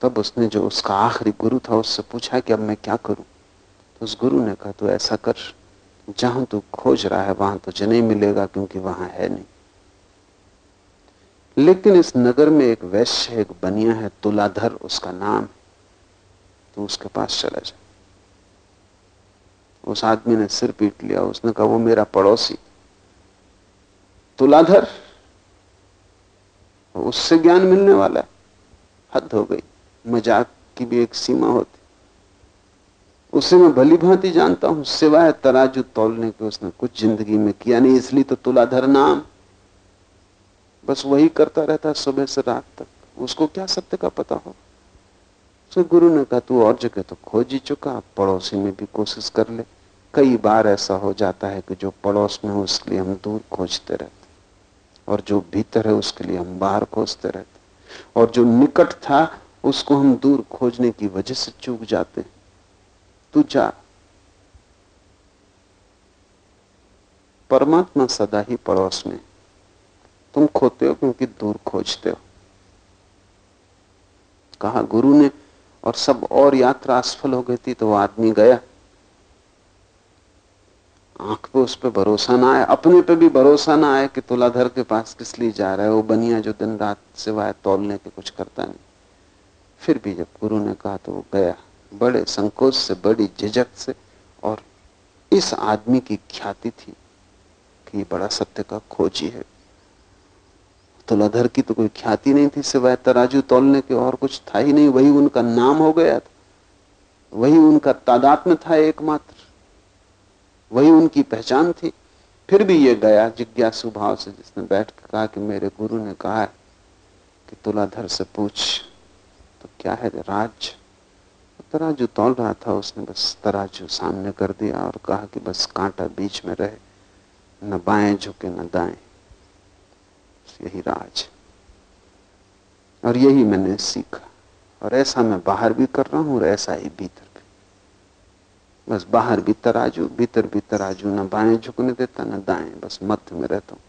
Speaker 3: तब उसने जो उसका आखिरी गुरु था, उससे पूछा कि अब मैं क्या करूँ? तो उस गुरु ने कहा, तू ऐसा कर। जहाँ तू खोज रहा है, वहाँ तुझे नहीं मिलेगा क्योंकि वहाँ है नहीं। लेकिन इस नगर में एक वैश्य, एक बनिया है, तुलाधर, उसका नाम है। तो उसके पास चला जाए उस आदमी ने सिर पीट लिया, उसने कहा, वो मेरा पड़ोसी। तुलाधर उससे ज्ञान मिलने वाला है। हद हो गई। मज़ाक की भी एक सीमा होती। उसे मैं भली भांति जानता हूँ। सिवाय तराजू तोलने के उसने कुछ ज़िंदगी में किया नहीं, इसलिए तो तुलाधर नाम। बस वही करता रहता सुबह से रात तक। उसको क्या सत्य का पता हो? तो गुरु ने कहा, तू और जगह तो खोज ही चुका, पड़ोसी में भी कोशिश कर ले। कई बार ऐसा हो जाता है कि जो पड़ोस में हो, उसके लिए हम दूर खोजते रहते और जो भीतर है, उसके लिए हम बाहर खोजते रहते और जो निकट था, उसको हम दूर खोजने की वजह से चूक जाते तू जा। परमात्मा सदा ही पड़ोस में तुम खोते हो क्योंकि दूर खोजते हो। कहा, गुरु ने और सब और यात्रा असफल हो गई थी तो वो आदमी गया। आँख पे उस पर भरोसा ना आए अपने पे भी भरोसा ना आए कि तुलाधर के पास किस लिए जा रहा है। वो बनिया जो दिन रात सिवाय तोलने के कुछ करता नहीं। फिर भी जब गुरु ने कहा तो वो गया। बड़े संकोच से, बड़ी झिझक से और इस आदमी की ख्याति थी कि ये बड़ा सत्य का खोजी है। तुलाधर की तो कोई ख्याति नहीं थी सिवाय तराजू तोलने के, और कुछ था ही नहीं। वही उनका नाम हो गया था। वही उनका तादाद में था एकमात्र। वही उनकी पहचान थी। फिर भी ये गया जिज्ञासु भाव से जिसने बैठ कर कहा कि मेरे गुरु ने कहा है कि तुलाधर से पूछ तो क्या है राज? तराजू तोल रहा था। उसने बस तराजू सामने कर दिया और कहा कि बस कांटा बीच में रहे, न बाएँ झुके, न दाएँ। यही राज और यही मैंने सीखा। और ऐसा मैं बाहर भी कर रहा हूँ और ऐसा ही भीतर भी। बस बाहर भी तराजू भीतर भी तराजू ना बाएँ झुकने देता, ना दाएँ। बस मध्य में रहता हूँ।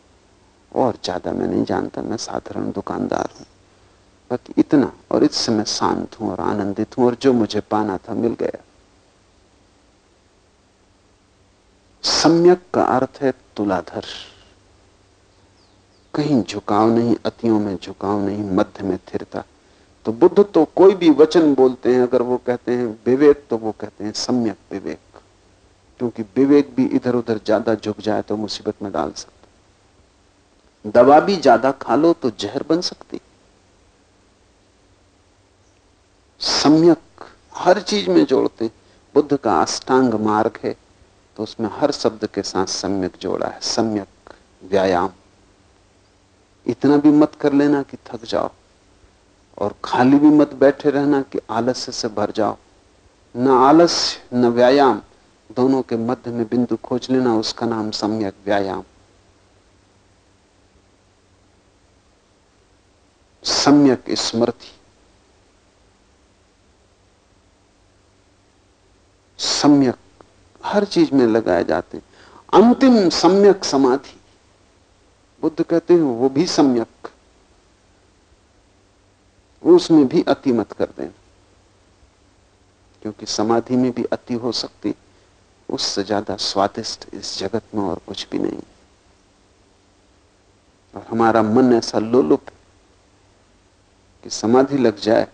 Speaker 3: और ज़्यादा मैं नहीं जानता, मैं साधारण दुकानदार हूँ। बाकी इतना, और इससे मैं शांत हूँ और आनंदित हूँ, और जो मुझे पाना था मिल गया। सम्यक का अर्थ है तुलाधर। कहीं झुकाव नहीं, अतियों में झुकाव नहीं, मध्य में थिरता। तो बुद्ध तो कोई भी वचन बोलते हैं, अगर वो कहते हैं विवेक तो वो कहते हैं सम्यक विवेक। क्योंकि विवेक भी इधर उधर ज़्यादा झुक जाए तो मुसीबत में डाल सकता दवा भी ज़्यादा खा लो तो जहर बन सकती। सम्यक, हर चीज़ में जोड़ते बुद्ध का अष्टांग मार्ग है तो उसमें हर शब्द के साथ सम्यक जोड़ा है। सम्यक, व्यायाम। इतना भी मत कर लेना कि थक जाओ। और खाली भी मत बैठे रहना कि आलस्य से भर जाओ। न आलस्य, न व्यायाम, दोनों के मध्य में बिंदु खोज लेना, उसका नाम सम्यक व्यायाम। सम्यक स्मृति। सम्यक, हर चीज़ में लगाए जाते अंतिम सम्यक समाधि। बुद्ध कहते हैं, वो भी सम्यक। उसमें भी अति मत कर देना क्योंकि समाधि में भी अति हो सकती, उससे ज़्यादा स्वादिष्ट इस जगत में और कुछ भी नहीं। और हमारा मन ऐसा लोलुप कि समाधि लग जाए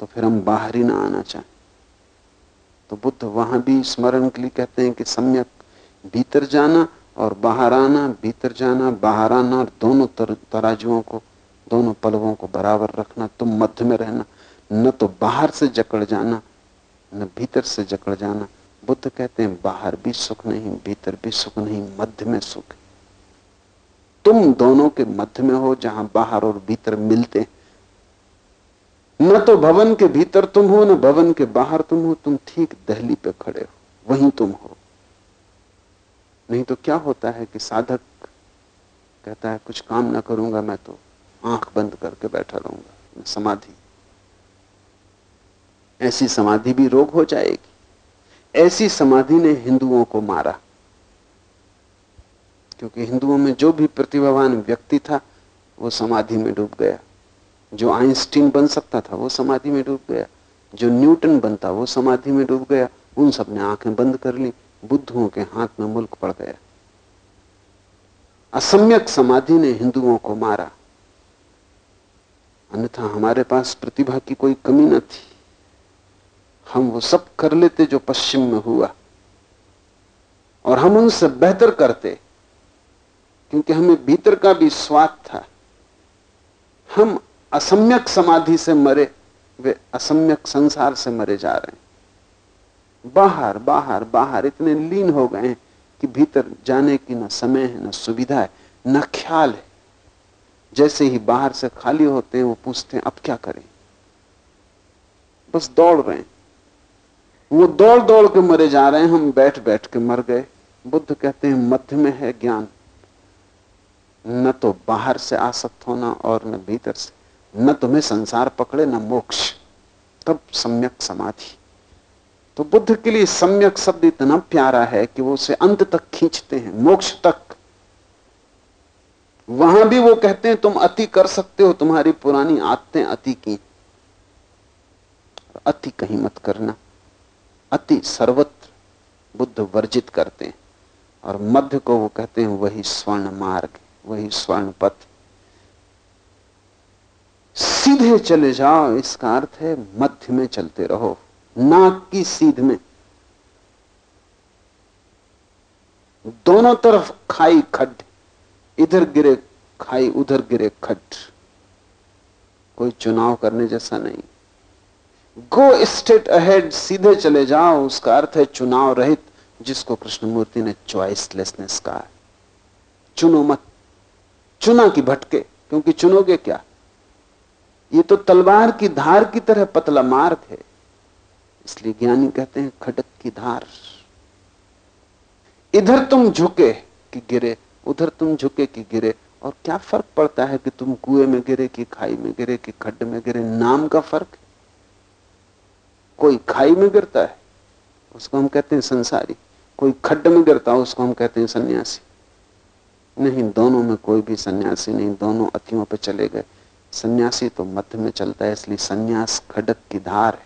Speaker 3: तो फिर हम बाहर ही ना आना चाहें। तो बुद्ध वहाँ भी स्मरण के लिए कहते हैं कि सम्यक, भीतर जाना और बाहर आना भीतर जाना बाहर आना और दोनों तर, तराजुओं को दोनों पलवों को बराबर रखना तुम मध्य में रहना न तो बाहर से जकड़ जाना न भीतर से जकड़ जाना। बुद्ध कहते हैं बाहर भी सुख नहीं भीतर भी सुख नहीं मध्य में सुख। तुम दोनों के मध्य में हो जहाँ बाहर और भीतर मिलते न तो भवन के भीतर तुम हो न भवन के बाहर तुम हो तुम ठीक दहली पे खड़े हो वहीं तुम हो। नहीं तो क्या होता है कि साधक कहता है, कुछ काम ना करूँगा, मैं तो आँख बंद करके बैठा रहूँगा समाधि. ऐसी समाधि भी रोग हो जाएगी। ऐसी समाधि ने हिंदुओं को मारा। क्योंकि हिंदुओं में जो भी प्रतिभावान व्यक्ति था, वो समाधि में डूब गया। जो आइंस्टीन बन सकता था, वो समाधि में डूब गया। जो न्यूटन बनता, वो समाधि में डूब गया। उन सबने आँखें बंद कर ली। बुद्धुओं के हाथ में मुल्क पड़ गया। असम्यक समाधि ने हिंदुओं को मारा। अन्यथा हमारे पास प्रतिभा की कोई कमी न थी। हम वो सब कर लेते जो पश्चिम में हुआ। और हम उनसे बेहतर करते, क्योंकि हमें भीतर का भी स्वाद था। हम असम्यक समाधि से मरे, वे असम्यक संसार से मरे जा रहे हैं। बाहर बाहर बाहर इतने लीन हो गए हैं कि भीतर जाने की न समय है, न सुविधा है, न ख्याल है। जैसे ही बाहर से खाली होते हैं, वो पूछते हैं, अब क्या करें? बस दौड़ रहे हैं। वो दौड़ दौड़ के मरे जा रहे हैं, हम बैठ बैठ के मर गए। बुद्ध कहते हैं, मध्य में है ज्ञान। न तो बाहर से आसक्त होना और न भीतर से। न तुम्हें संसार पकड़े, न मोक्ष। तब सम्यक समाधि। तो बुद्ध के लिए सम्यक शब्द इतना प्यारा है कि वो उसे अंत तक खींचते हैं, मोक्ष तक। वहाँ भी वो कहते हैं, तुम अति कर सकते हो, तुम्हारी पुरानी आदतें अति की। अति कहीं मत करना। अति सर्वत्र बुद्ध वर्जित करते हैं और मध्य को वो कहते हैं, वही स्वर्ण मार्ग, वही स्वर्ण पथ। सीधे चले जाओ, इसका अर्थ है मध्य में चलते रहो। नाक की सीध में। दोनों तरफ़ खाई खड्ड, इधर गिरे खाई, उधर गिरे खड्ड। कोई चुनाव करने जैसा नहीं। गो स्टेट अहेड सीधे चले जाओ, उसका अर्थ है चुनाव रहित, जिसको कृष्णमूर्ति ने चॉइसलेसनेस कहा चुनो मत। चुना की भटके, क्योंकि चुनोगे क्या? ये तो तलवार की धार की तरह पतला मार्ग है। इसलिए ज्ञानी कहते हैं खडक की धार। इधर तुम झुके कि गिरे, उधर तुम झुके कि गिरे, और क्या फ़र्क पड़ता है कि तुम कुएँ में गिरे, कि खाई में गिरे, कि खड्ड में गिरे? नाम का फ़र्क कोई खाई में गिरता है, उसको हम कहते हैं संसारी। कोई खड्ड में गिरता है, उसको हम कहते हैं सन्यासी। नहीं, दोनों में कोई भी सन्यासी नहीं, दोनों अतियों पर चले गए। सन्यासी तो मध्य में चलता है, इसलिए सन्यास खडक की धार है।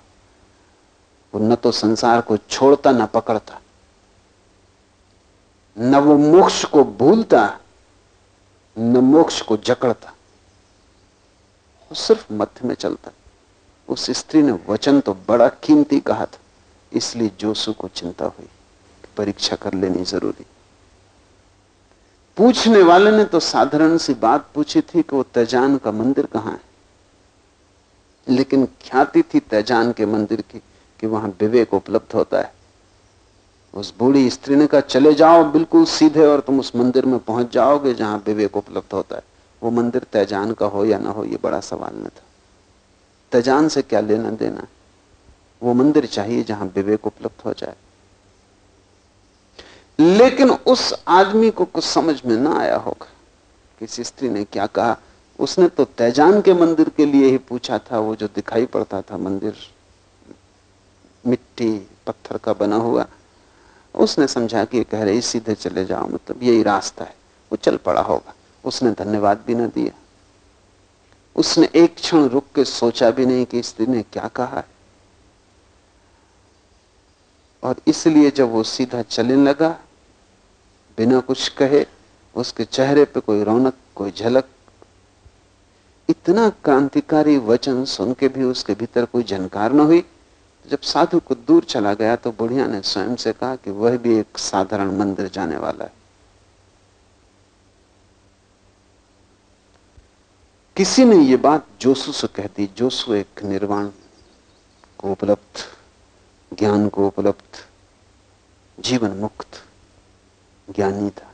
Speaker 3: वो न तो संसार को छोड़ता, न पकड़ता, न वो मोक्ष को भूलता, न मोक्ष को जकड़ता। वो सिर्फ़ मध्य में चलता। उस स्त्री ने वचन तो बड़ा कीमती कहा था, इसलिए जोशु को चिंता हुई परीक्षा कर लेनी ज़रूरी। पूछने वाले ने तो साधारण सी बात पूछी थी कि वो तैजान का मंदिर कहाँ है? लेकिन ख्याति थी तैजान के मंदिर की कि वहाँ विवेक उपलब्ध होता है। उस बूढ़ी स्त्री ने कहा, चले जाओ बिल्कुल सीधे और तुम उस मंदिर में पहुँच जाओगे जहाँ विवेक उपलब्ध होता है। वो मंदिर तैजान का हो या ना हो, ये बड़ा सवाल न था। तैजान से क्या लेना देना? वो मंदिर चाहिए जहाँ विवेक उपलब्ध हो जाए। लेकिन उस आदमी को कुछ समझ में ना आया होगा। किसी स्त्री ने क्या कहा? उसने तो तैजान के मंदिर के लिए ही पूछा था, वो जो दिखाई पड़ता था मंदिर। मिट्टी पत्थर का बना हुआ। उसने समझा कि कह रही, सीधे चले जाओ मतलब यही रास्ता है। वो चल पड़ा होगा। उसने धन्यवाद भी ना दिया। उसने एक क्षण रुक के सोचा भी नहीं कि स्त्री ने क्या कहा है। और इसलिए जब वो सीधा चलने लगा, बिना कुछ कहे, उसके चेहरे पे कोई रौनक, कोई झलक, इतना क्रांतिकारी वचन सुन के भी उसके भीतर कोई झनकार न हुई। जब साधु को दूर चला गया तो बुढ़िया ने स्वयं से कहा कि वह भी एक साधारण मंदिर जाने वाला है। किसी ने यह बात जोसु से कह दी। जोसु एक निर्वाण को उपलब्ध, ज्ञान को उपलब्ध, जीवन मुक्त, ज्ञानी था।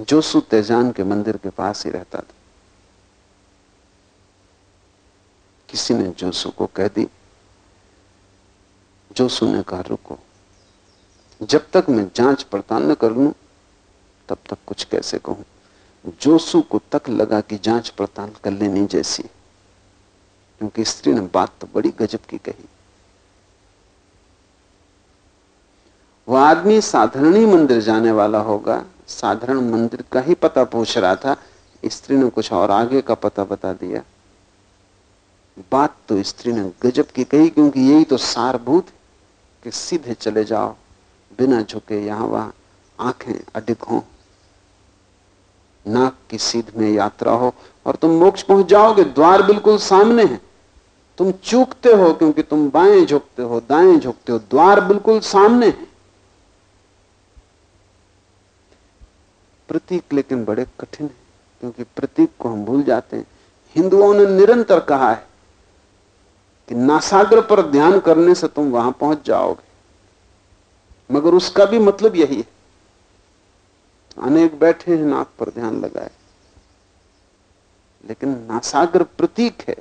Speaker 3: जोसु तेजान के मंदिर के पास ही रहता था। किसी ने जोसु को कह दी जोसु ने कहा, रुको। जब तक मैं जाँच पड़ताल न कर लू, तब तक कुछ कैसे कहूँ? जोसु को तक लगा कि जाँच पड़ताल कर लेनी जैसी। क्योंकि स्त्री ने बात तो बड़ी गजब की कही। वह आदमी साधारण ही मंदिर जाने वाला होगा। साधारण मंदिर का ही पता पूछ रहा था। स्त्री ने कुछ और आगे का पता बता दिया। बात तो स्त्री ने गजब की कही, क्योंकि यही तो सारभूत कि सीधे चले जाओ, बिना झुके यहाँ वहाँ आँखें अडिग हो। नाक की सीध में यात्रा हो और तुम मोक्ष पहुँच जाओगे, द्वार बिल्कुल सामने है। तुम चूकते हो क्योंकि तुम बाएँ झुकते हो, दाएँ झुकते हो, द्वार बिल्कुल सामने है। प्रतीक लेकिन बड़े कठिन है, क्योंकि प्रतीक को हम भूल जाते हैं। हिंदुओं ने निरंतर कहा है कि नासाग्र पर ध्यान करने से तुम वहाँ पहुँच जाओगे। मगर उसका भी मतलब यही है। अनेक बैठे हैं, नाक पर ध्यान लगाए। लेकिन नासाग्र प्रतीक है।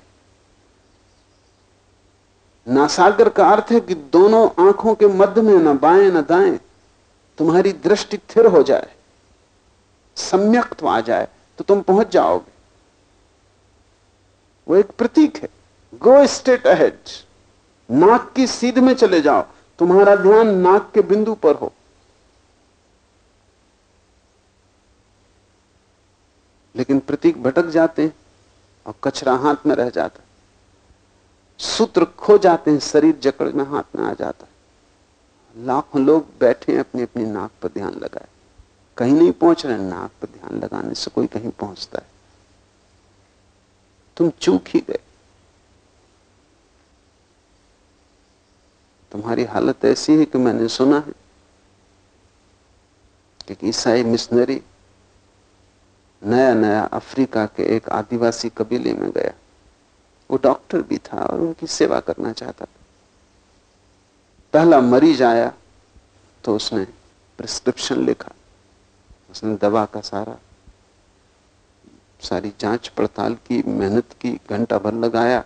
Speaker 3: नासागर का अर्थ है कि दोनों आँखों के मध्य में न बाएँ न दाएँ, तुम्हारी दृष्टि थिर हो जाए सम्यक्त आ जाए तो तुम पहुँच जाओगे। वो एक प्रतीक है। गो स्टेट अहेड नाक की सीध में चले जाओ। तुम्हारा ध्यान नाक के बिंदु पर हो। लेकिन प्रतीक भटक जाते हैं और कचरा हाथ में रह जाता है। सूत्र खो जाते हैं, शरीर जकड़ में हाथ में आ जाता है। लाखों लोग बैठे हैं अपनी अपनी नाक पर ध्यान लगाए। कहीं नहीं पहुँच रहे, नाक पर ध्यान लगाने से कोई कहीं पहुँचता है। तुम चूक ही गए। तुम्हारी हालत ऐसी है कि मैंने सुना है कि ईसाई मिशनरी नया नया अफ्रीका के एक आदिवासी कबीले में गया। वो डॉक्टर भी था और उनकी सेवा करना चाहता था। पहला मरीज़ आया तो उसने प्रिस्क्रिप्शन लिखा। उसने दवा का सारा, सारी जाँच पड़ताल की, मेहनत की, घंटा भर लगाया,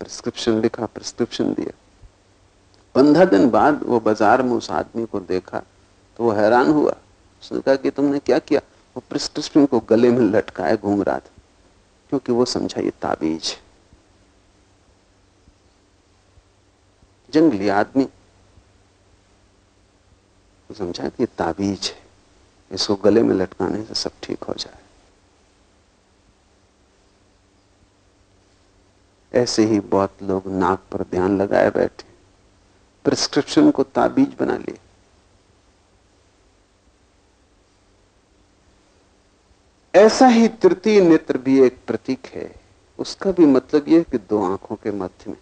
Speaker 3: प्रिस्क्रिप्शन लिखा, प्रिस्क्रिप्शन दिया। पंद्रह दिन बाद वो बाज़ार में उस आदमी को देखा तो वो हैरान हुआ। उसने कहा कि तुमने क्या किया? वो प्रिस्क्रिप्शन को गले में लटकाए घूम रहा था, क्योंकि वो समझा ये ताबीज जंगली आदमी समझा कि ताबीज है। इसको गले में लटकाने से सब ठीक हो जाए। ऐसे ही बहुत लोग नाक पर ध्यान लगाए बैठे। प्रिस्क्रिप्शन को ताबीज बना लिए ऐसा ही तृतीय नेत्र भी एक प्रतीक है। उसका भी मतलब यह कि दो आँखों के मध्य में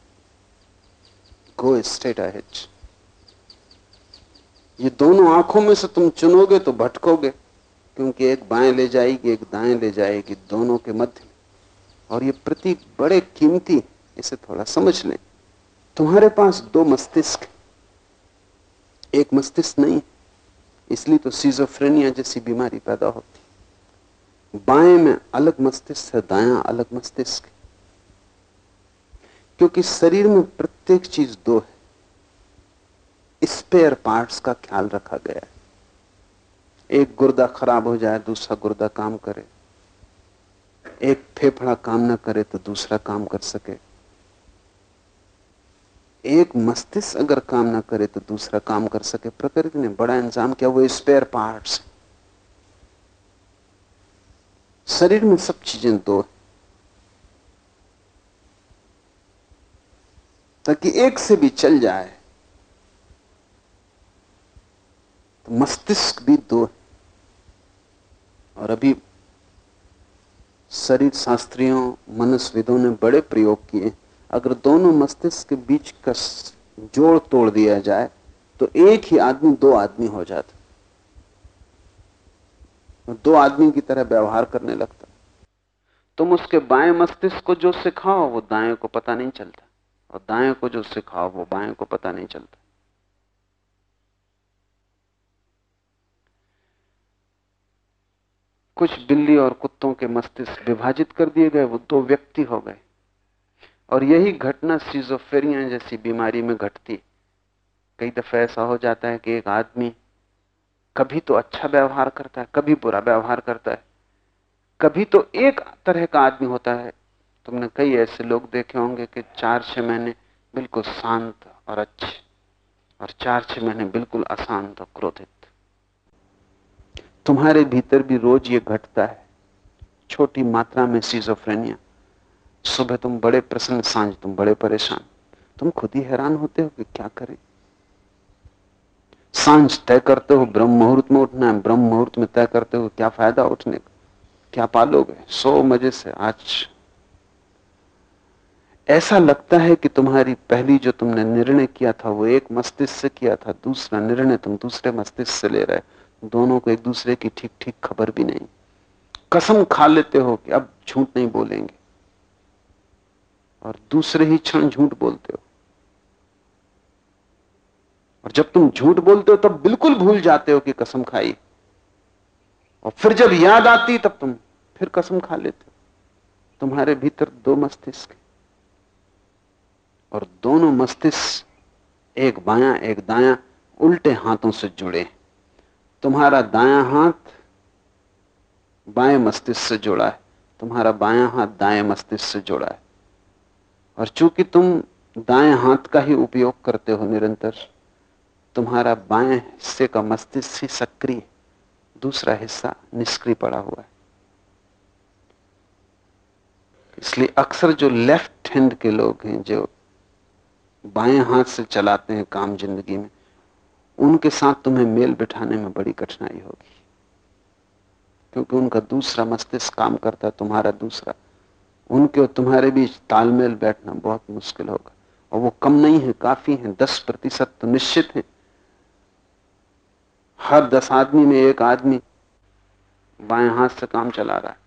Speaker 3: गो स्टेट अहेड ये दोनों आँखों में से तुम चुनोगे तो भटकोगे, क्योंकि एक बाएँ ले जाएगी, एक दाएँ ले जाएगी, दोनों के मध्य में। और ये प्रतीक बड़े कीमती इसे थोड़ा समझ लें। तुम्हारे पास दो मस्तिष्क। एक मस्तिष्क नहीं, इसलिए तो सीजोफ्रेनिया जैसी बीमारी पैदा होती। बाएँ में अलग मस्तिष्क है, दाया अलग मस्तिष्क। क्योंकि शरीर में प्रत्येक चीज़ दो है। स्पेयर पार्ट्स का ख्याल रखा गया है। एक गुर्दा खराब हो जाए, दूसरा गुर्दा काम करे। एक फेफड़ा काम ना करे तो दूसरा काम कर सके। एक मस्तिष्क अगर काम ना करे तो दूसरा काम कर सके। प्रकृति ने बड़ा इंतज़ाम किया, वो स्पेयर पार्ट्स शरीर में सब चीज़ें दो ताकि एक से भी चल जाए तो मस्तिष्क भी दो है। और अभी शरीर शास्त्रियों मनस्विदों ने बड़े प्रयोग किए अगर दोनों मस्तिष्क के बीच का जोड़ तोड़ दिया जाए तो एक ही आदमी, दो आदमी हो जाता। दो आदमी की तरह व्यवहार करने लगता। तुम उसके बाएँ मस्तिष्क को जो सिखाओ, वो दाएँ को पता नहीं चलता। और दाएँ को जो सिखाओ, वो बाएँ को पता नहीं चलता। कुछ बिल्ली और कुत्तों के मस्तिष्क विभाजित कर दिए गए, वो दो व्यक्ति हो गए। और यही घटना सीजोफेरिया जैसी बीमारी में घटती कई दफे ऐसा हो जाता है कि एक आदमी कभी तो अच्छा व्यवहार करता है, कभी बुरा व्यवहार करता है। कभी तो एक तरह का आदमी होता है। तुमने कई ऐसे लोग देखे होंगे कि चार छह महीने बिल्कुल शांत और अच्छे, और चार छह महीने बिल्कुल अशांत और क्रोधित। तुम्हारे भीतर भी रोज ये घटता है। छोटी मात्रा में सीजोफ्रेनिया सुबह तुम बड़े प्रसन्न, साँझ तुम बड़े परेशान। तुम खुद ही हैरान होते हो कि क्या करें? साँझ तय करते हो, ब्रह्म मुहूर्त में उठना है, ब्रह्म मुहूर्त में तय करते हो क्या फ़ायदा उठने का? क्या पालोगे? सो मज़े से आज। ऐसा लगता है कि तुम्हारी पहली जो तुमने निर्णय किया था, वो एक मस्तिष्क से किया था, दूसरा निर्णय तुम दूसरे मस्तिष्क से ले रहे दोनों को एक दूसरे की ठीक ठीक खबर भी नहीं। कसम खा लेते हो कि अब झूठ नहीं बोलेंगे। और दूसरे ही क्षण झूठ बोलते हो। और जब तुम झूठ बोलते हो, तब बिल्कुल भूल जाते हो कि कसम खाई। और फिर जब याद आती, तब तुम फिर कसम खा लेते हो। तुम्हारे भीतर दो मस्तिष्क और दोनों मस्तिष्क, एक बायां, एक दायां, उल्टे हाथों से जुड़े तुम्हारा दायां हाथ बाएँ मस्तिष्क से जुड़ा है। तुम्हारा बायां हाथ दाएँ मस्तिष्क से जुड़ा है। और चूँकि तुम दाएँ हाथ का ही उपयोग करते हो निरंतर, तुम्हारा बाएँ हिस्से का मस्तिष्क ही सक्रिय, दूसरा हिस्सा निष्क्रिय पड़ा हुआ है। इसलिए अक्सर जो लेफ़्ट हैंड के लोग हैं, जो बाएँ हाथ से चलाते हैं काम ज़िंदगी में, उनके साथ तुम्हें मेल बिठाने में बड़ी कठिनाई होगी। क्योंकि उनका दूसरा मस्तिष्क काम करता है तुम्हारा दूसरा उनके और तुम्हारे बीच तालमेल बैठना बहुत मुश्किल होगा। और वो कम नहीं है, काफ़ी है, दस प्रतिशत तो निश्चित है। हर दस आदमी में एक आदमी बाएँ हाथ से काम चला रहा है।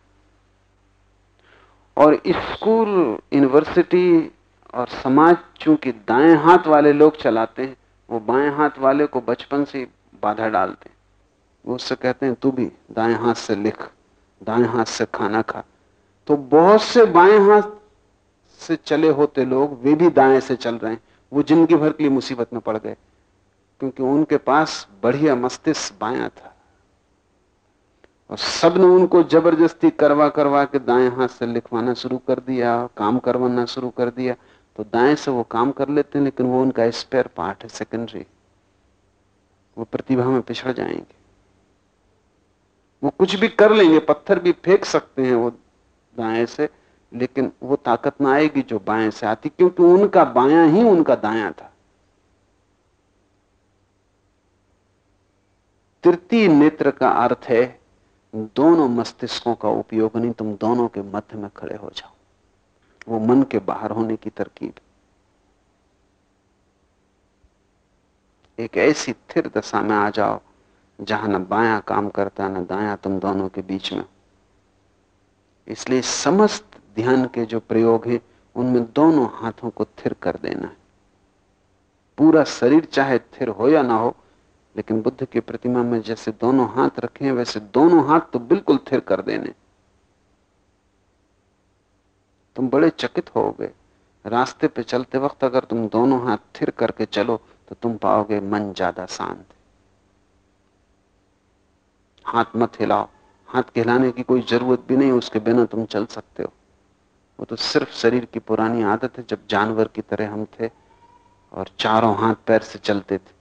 Speaker 3: और स्कूल, यूनिवर्सिटी और समाज, चूँकि दाएँ हाथ वाले लोग चलाते हैं, वो बाएँ हाथ वाले को बचपन से बाधा डालते हैं। वो उससे कहते हैं, तू भी दाएँ हाथ से लिख, दाएँ हाथ से खाना खा। तो बहुत से बाएँ हाथ से चले होते लोग, वे भी दाएँ से चल रहे हैं। वो ज़िंदगी भर के लिए मुसीबत में पड़ गए। क्योंकि उनके पास बढ़िया मस्तिष्क बाया था। और सबने उनको ज़बरदस्ती करवा करवा के दाएँ हाथ से लिखवाना शुरू कर दिया, काम करवाना शुरू कर दिया। तो दाएँ से वो काम कर लेते हैं, लेकिन वो उनका स्पेयर पार्ट है सेकेंडरी वो प्रतिभा में पिछड़ जाएँगे। वो कुछ भी कर लेंगे, पत्थर भी फेंक सकते हैं, वो दाएँ से, लेकिन वो ताकत ना आएगी जो बाएँ से आती, क्योंकि उनका बायां ही उनका दायां था। तृतीय नेत्र का अर्थ है, दोनों मस्तिष्कों का उपयोग नहीं, तुम दोनों के मध्य में खड़े हो जाओ। वो मन के बाहर होने की तरकीब एक ऐसी थिर दशा में आ जाओ, जहाँ न बायां काम करता, न दायां तुम दोनों के बीच में इसलिए समस्त ध्यान के जो प्रयोग हैं, उनमें दोनों हाथों को थिर कर देना है। पूरा शरीर चाहे थिर हो या ना हो, लेकिन बुद्ध की प्रतिमा में जैसे दोनों हाथ रखे हैं, वैसे दोनों हाथ तो बिल्कुल थिर कर देने। तुम बड़े चकित हो रास्ते पे चलते वक्त अगर तुम दोनों हाथ थिर करके चलो तो तुम पाओगे मन ज़्यादा शांत हाथ मत हिलाओ। हाथ कहलाने की कोई ज़रूरत भी नहीं, उसके बिना तुम चल सकते हो। वो तो सिर्फ़ शरीर की पुरानी आदत है, जब जानवर की तरह हम थे और चारों हाथ पैर से चलते थे।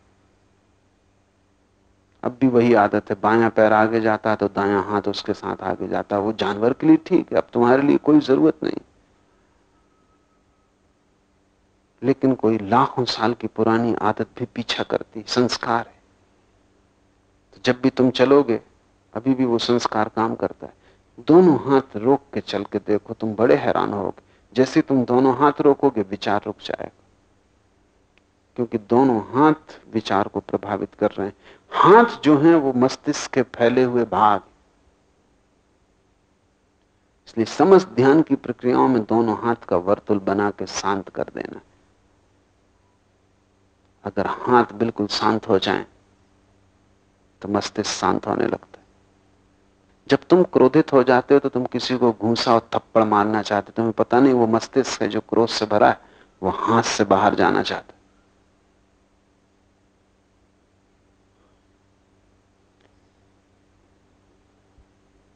Speaker 3: अब भी वही आदत है, बायां पैर आगे जाता तो दायां हाथ उसके साथ आगे जाता। है वो जानवर के लिए ठीक है, अब तुम्हारे लिए कोई ज़रूरत नहीं। लेकिन कोई लाखों साल की पुरानी आदत भी पीछा करती, संस्कार है। तो जब भी तुम चलोगे अभी भी वो संस्कार काम करता है। दोनों हाथ रोक के चल के देखो, तुम बड़े हैरान होगे। जैसे तुम दोनों हाथ रोकोगे, विचार रुक जाएगा। क्योंकि दोनों हाथ विचार को प्रभावित कर रहे हैं। हाथ जो हैं, वो मस्तिष्क के फैले हुए भाग इसलिए समस्त ध्यान की प्रक्रियाओं में दोनों हाथ का वर्तुल बना के शांत कर देना। अगर हाथ बिल्कुल शांत हो जाए तो मस्तिष्क शांत होने लगता है। जब तुम क्रोधित हो जाते हो तो तुम किसी को घूसा और थप्पड़ मारना चाहते तुम्हें पता नहीं, वो मस्तिष्क है जो क्रोध से भरा है, वो हाथ से बाहर जाना चाहता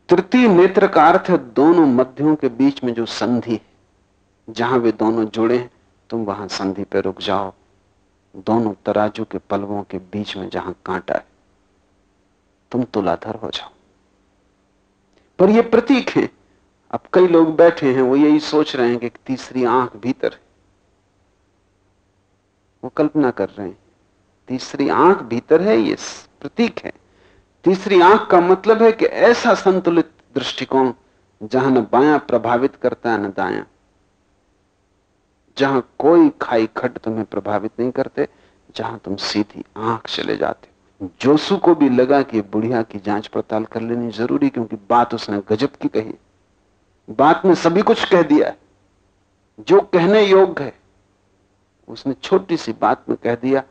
Speaker 3: तृतीय नेत्र का अर्थ है दोनों मध्यों के बीच में जो संधि है। जहाँ वे दोनों जुड़े हैं, तुम वहाँ संधि पे रुक जाओ। दोनों तराजू के पलवों के बीच में जहाँ कांटा है, तुम तुलाधर हो जाओ। पर ये प्रतीक है। अब कई लोग बैठे हैं, वो यही सोच रहे हैं कि तीसरी आँख भीतर है। वो कल्पना कर रहे हैं, तीसरी आँख भीतर है, ये प्रतीक है। तीसरी आँख का मतलब है कि ऐसा संतुलित दृष्टिकोण, जहाँ न बाया प्रभावित करता है, न दाया। जहाँ कोई खाई खट तुम्हें प्रभावित नहीं करते, जहाँ तुम सीधी आँख चले जाते जोसु को भी लगा कि बुढ़िया की जाँच पड़ताल कर लेनी ज़रूरी, क्योंकि बात उसने गजब की कही। बात में सभी कुछ कह दिया। जो कहने योग्य है, उसने छोटी सी बात में कह दिया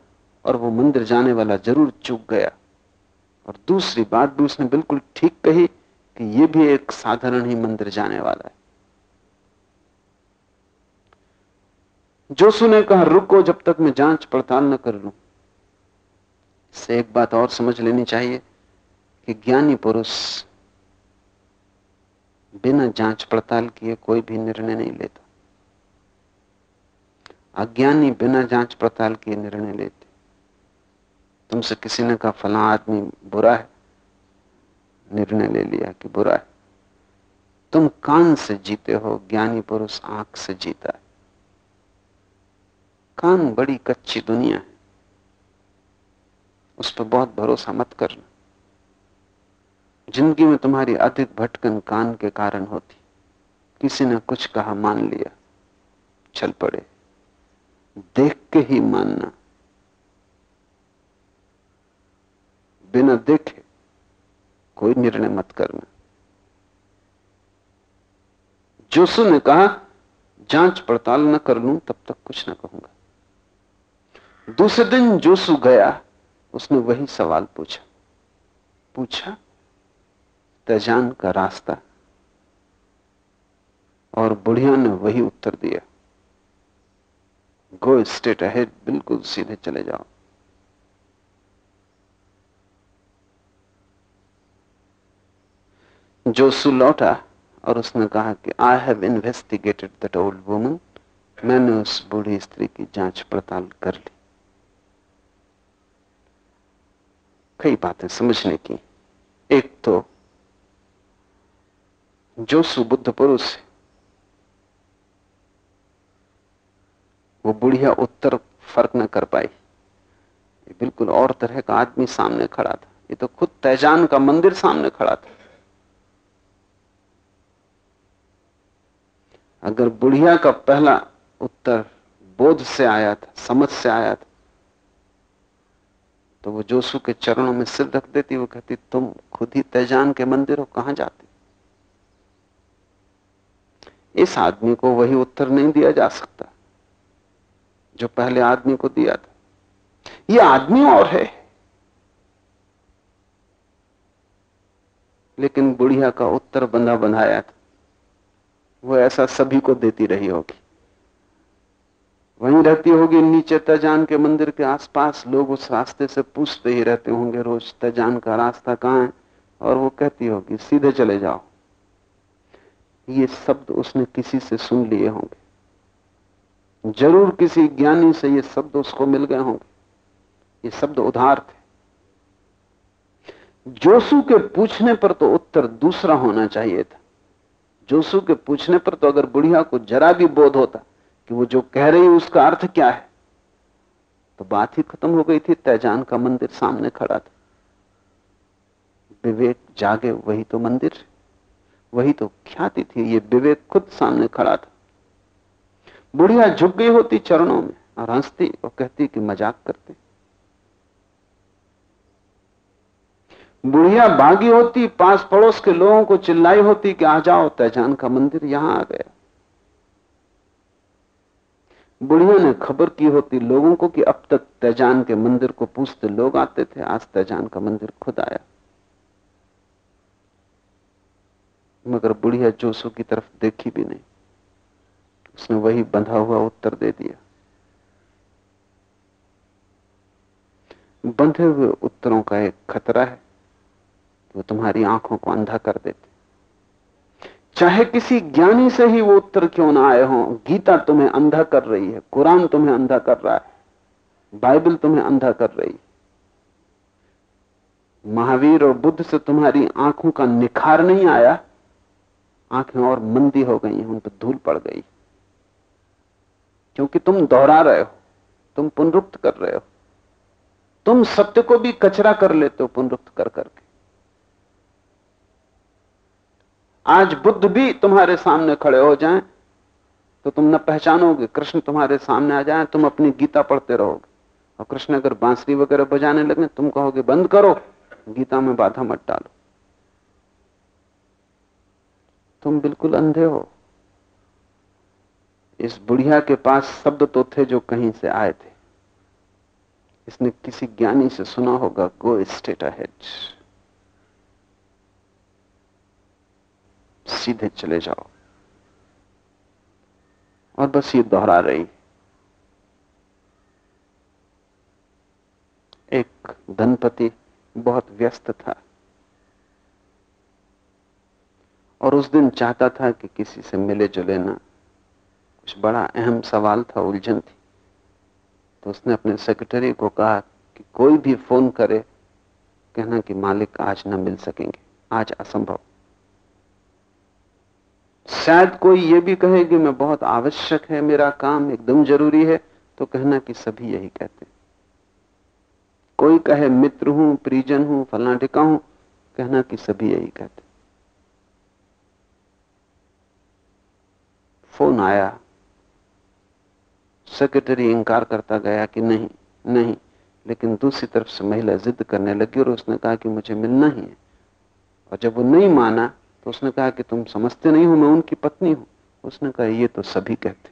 Speaker 3: और वो मंदिर जाने वाला ज़रूर चूक गया। और दूसरी बात भी उसने बिल्कुल ठीक कही कि यह भी एक साधारण ही मंदिर जाने वाला है। जोसु ने कहा, रुको जब तक मैं जाँच पड़ताल न कर लू। से एक बात और समझ लेनी चाहिए कि ज्ञानी पुरुष बिना जाँच पड़ताल किए कोई भी निर्णय नहीं लेता। अज्ञानी बिना जाँच पड़ताल किए निर्णय लेते। तुमसे किसी ने कहा, फला आदमी बुरा है। निर्णय ले लिया कि बुरा है। तुम कान से जीते हो, ज्ञानी पुरुष आँख से जीता है। कान बड़ी कच्ची दुनिया है। उस पर बहुत भरोसा मत करना। ज़िंदगी में तुम्हारी अधिक भटकन कान के कारण होती। किसी ने कुछ कहा, मान लिया। चल पड़े। देख के ही मानना। बिना देखे कोई निर्णय मत करना। जोसु ने कहा, जाँच पड़ताल न कर लू, तब तक कुछ ना कहूँगा। दूसरे दिन जोसु गया। उसने वही सवाल पूछा। पूछा, तजान का रास्ता। और बुढ़िया ने वही उत्तर दिया गो स्टेट अहेड बिल्कुल सीधे चले जाओ। जोसु लौटा और उसने कहा कि I have investigated that old woman मैंने उस बूढ़ी स्त्री की जाँच पड़ताल कर ली। कई बातें समझने की। एक तो जो सुबुद्ध पुरुष है, वो बुढ़िया उत्तर फ़र्क न कर पाई। बिल्कुल और तरह का आदमी सामने खड़ा था। ये तो खुद तैजान का मंदिर सामने खड़ा था। अगर बुढ़िया का पहला उत्तर बोध से आया था, समझ से आया था तो वो जोशु के चरणों में सिर रख देती, वो कहती, तुम खुद ही तैजान के मंदिर हो, कहाँ जाते? इस आदमी को वही उत्तर नहीं दिया जा सकता, जो पहले आदमी को दिया था। ये आदमी और है। लेकिन बुढ़िया का उत्तर बंधा बंधाया था। वो ऐसा सभी को देती रही होगी। वहीं रहती होगी नीचे तजान के मंदिर के आसपास। लोग उस रास्ते से पूछते ही रहते होंगे, रोज तजान का रास्ता कहाँ है? और वो कहती होगी, सीधे चले जाओ। ये शब्द उसने किसी से सुन लिए होंगे। ज़रूर किसी ज्ञानी से ये शब्द उसको मिल गए होंगे। ये शब्द उधार थे। जोसु के पूछने पर तो उत्तर दूसरा होना चाहिए था। जोसु के पूछने पर तो अगर बुढ़िया को जरा भी बोध होता कि वो जो कह रही उसका अर्थ क्या है? तो बात ही खत्म हो गई थी, तैजान का मंदिर सामने खड़ा था। विवेक जागे, वही तो मंदिर, वही तो ख्याति थी, ये विवेक खुद सामने खड़ा था। बुढ़िया झुक गई होती चरणों में, और हंसती और कहती कि मज़ाक करते। बुढ़िया भागी होती पास पड़ोस के लोगों को चिल्लाई होती कि आ जाओ, तैजान का मंदिर यहाँ आ गया। बुढ़िया ने खबर की होती लोगों को कि अब तक तैजान के मंदिर को पूछते लोग आते थे, आज तैजान का मंदिर खुद आया। मगर बुढ़िया जोशो की तरफ़ देखी भी नहीं। उसने वही बंधा हुआ उत्तर दे दिया। बंधे हुए उत्तरों का एक खतरा है, वो तुम्हारी आँखों को अंधा कर देते। चाहे किसी ज्ञानी से ही वो उत्तर क्यों ना आए हो, गीता तुम्हें अंधा कर रही है, कुरान तुम्हें अंधा कर रहा है, बाइबल तुम्हें अंधा कर रही है। महावीर और बुद्ध से तुम्हारी आँखों का निखार नहीं आया, आँखें और मंदी हो गई उन पर धूल पड़ गई। क्योंकि तुम दोहरा रहे हो, तुम पुनरुक्त कर रहे हो। तुम सत्य को भी कचरा कर लेते हो पुनरुक्त कर करके। आज बुद्ध भी तुम्हारे सामने खड़े हो जाएँ तो तुम न पहचानोगे, कृष्ण तुम्हारे सामने आ जाए, तुम अपनी गीता पढ़ते रहोगे। और कृष्ण अगर बांसुरी वगैरह बजाने लगे, तुम कहोगे, बंद करो, गीता में बाधा मत डालो। तुम बिल्कुल अंधे हो। इस बुढ़िया के पास शब्द तो थे जो कहीं से आए थे। इसने किसी ज्ञानी से सुना होगा गो स्टेट अहेड सीधे चले जाओ। और बस ये दोहरा रही। एक धनपति बहुत व्यस्त था। और उस दिन चाहता था कि किसी से मिले जुले ना। कुछ बड़ा अहम सवाल था, उलझन थी। तो उसने अपने सेक्रेटरी को कहा कि कोई भी फ़ोन करे, कहना कि मालिक आज ना मिल सकेंगे। आज असंभव। शायद कोई ये भी कहे कि मैं बहुत आवश्यक है, मेरा काम एकदम ज़रूरी है तो कहना कि सभी यही कहते कोई कहे, मित्र हूँ, परिजन हूँ फलना टिका हूँ, कहना कि सभी यही कहते फ़ोन आया। सेक्रेटरी इंकार करता गया कि नहीं नहीं, लेकिन दूसरी तरफ़ से महिला जिद करने लगी और उसने कहा कि मुझे मिलना ही है। और जब वो नहीं माना तो उसने कहा कि तुम समझते नहीं हो, मैं उनकी पत्नी हूँ। उसने कहा, ये तो सभी कहते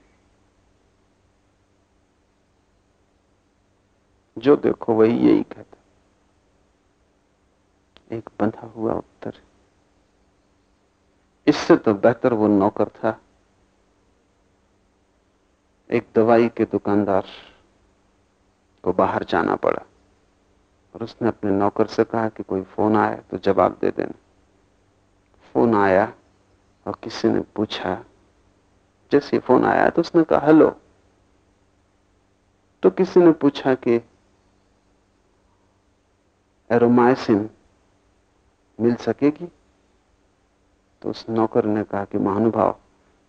Speaker 3: जो देखो, वही यही कहता एक बंधा हुआ उत्तर। इससे तो बेहतर वो नौकर था। एक दवाई के दुकानदार को बाहर जाना पड़ा। और उसने अपने नौकर से कहा कि कोई फ़ोन आया तो जवाब दे देना। फ़ोन आया और किसी ने पूछा, जैसे फ़ोन आया तो उसने कहा, हेलो। तो किसी ने पूछा कि, एरोमाइसिन मिल सकेगी? तो उस नौकर ने कहा कि, महानुभाव,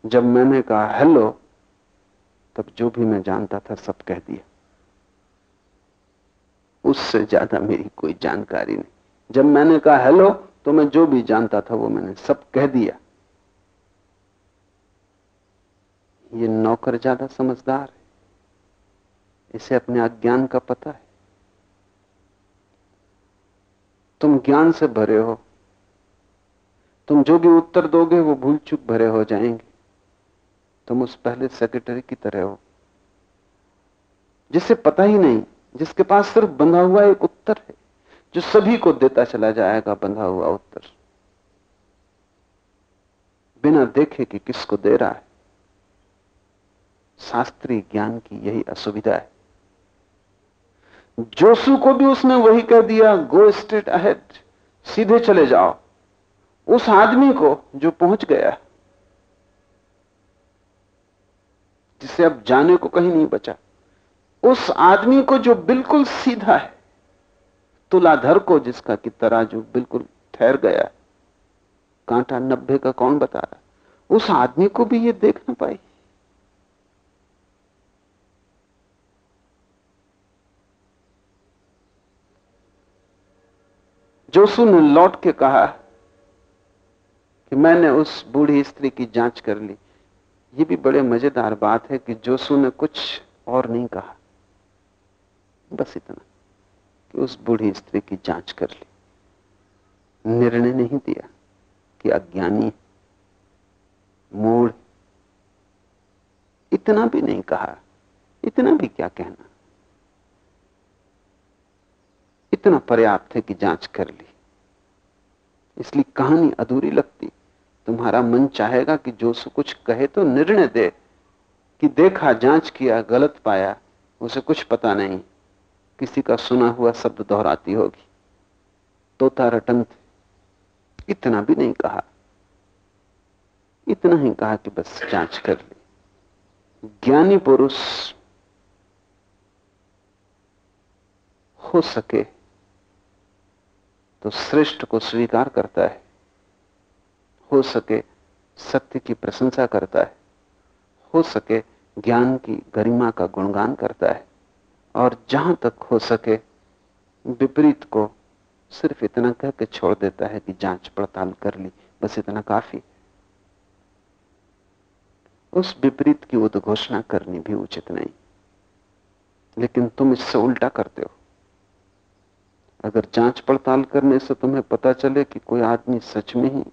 Speaker 3: जब मैंने कहा, हेलो, तब जो भी मैं जानता था सब कह दिया। उससे ज़्यादा मेरी कोई जानकारी नहीं। जब मैंने कहा, हेलो तो मैं जो भी जानता था वो मैंने सब कह दिया। ये नौकर ज़्यादा समझदार है। इसे अपने अज्ञान का पता है। तुम ज्ञान से भरे हो। तुम जो भी उत्तर दोगे वो भूल चुक भरे हो जाएँगे। तुम उस पहले सेक्रेटरी की तरह हो। जिसे पता ही नहीं, जिसके पास सिर्फ़ बंधा हुआ एक उत्तर है। जो सभी को देता चला जाएगा, बंधा हुआ उत्तर। बिना देखे कि किसको दे रहा है। शास्त्रीय ज्ञान की यही असुविधा है। जोसु को भी उसने वही कह दिया गो स्ट्रेट अहेड सीधे चले जाओ। उस आदमी को जो पहुँच गया, जिसे अब जाने को कहीं नहीं बचा, उस आदमी को जो बिल्कुल सीधा है तुलाधर को जिसका कि तराजू बिल्कुल ठहर गया। कांटा नब्बे का कौन बता रहा? उस आदमी को भी ये देख ना पाई। जोसू ने लौट के कहा कि मैंने उस बूढ़ी स्त्री की जाँच कर ली। ये भी बड़े मज़ेदार बात है कि जोसू ने कुछ और नहीं कहा। बस इतना। कि उस बूढ़ी स्त्री की जाँच कर ली। निर्णय नहीं दिया कि अज्ञानी मूड इतना भी नहीं कहा, इतना भी क्या कहना। इतना पर्याप्त है कि जाँच कर ली। इसलिए कहानी अधूरी लगती। तुम्हारा मन चाहेगा कि जो सु कुछ कहे तो निर्णय दे, कि देखा, जाँच किया, गलत पाया, उसे कुछ पता नहीं। किसी का सुना हुआ शब्द दोहराती होगी। तोता रटन इतना भी नहीं कहा। इतना ही कहा कि बस जाँच कर ली। ज्ञानी पुरुष हो सके तो श्रेष्ठ को स्वीकार करता है। हो सके सत्य की प्रशंसा करता है। हो सके ज्ञान की गरिमा का गुणगान करता है। और जहाँ तक हो सके विपरीत को सिर्फ़ इतना कह के छोड़ देता है कि जाँच पड़ताल कर ली। बस इतना काफ़ी। उस विपरीत की उद्घोषणा करनी भी उचित नहीं। लेकिन तुम इससे उल्टा करते हो। अगर जाँच पड़ताल करने से तुम्हें पता चले कि कोई आदमी सच में ही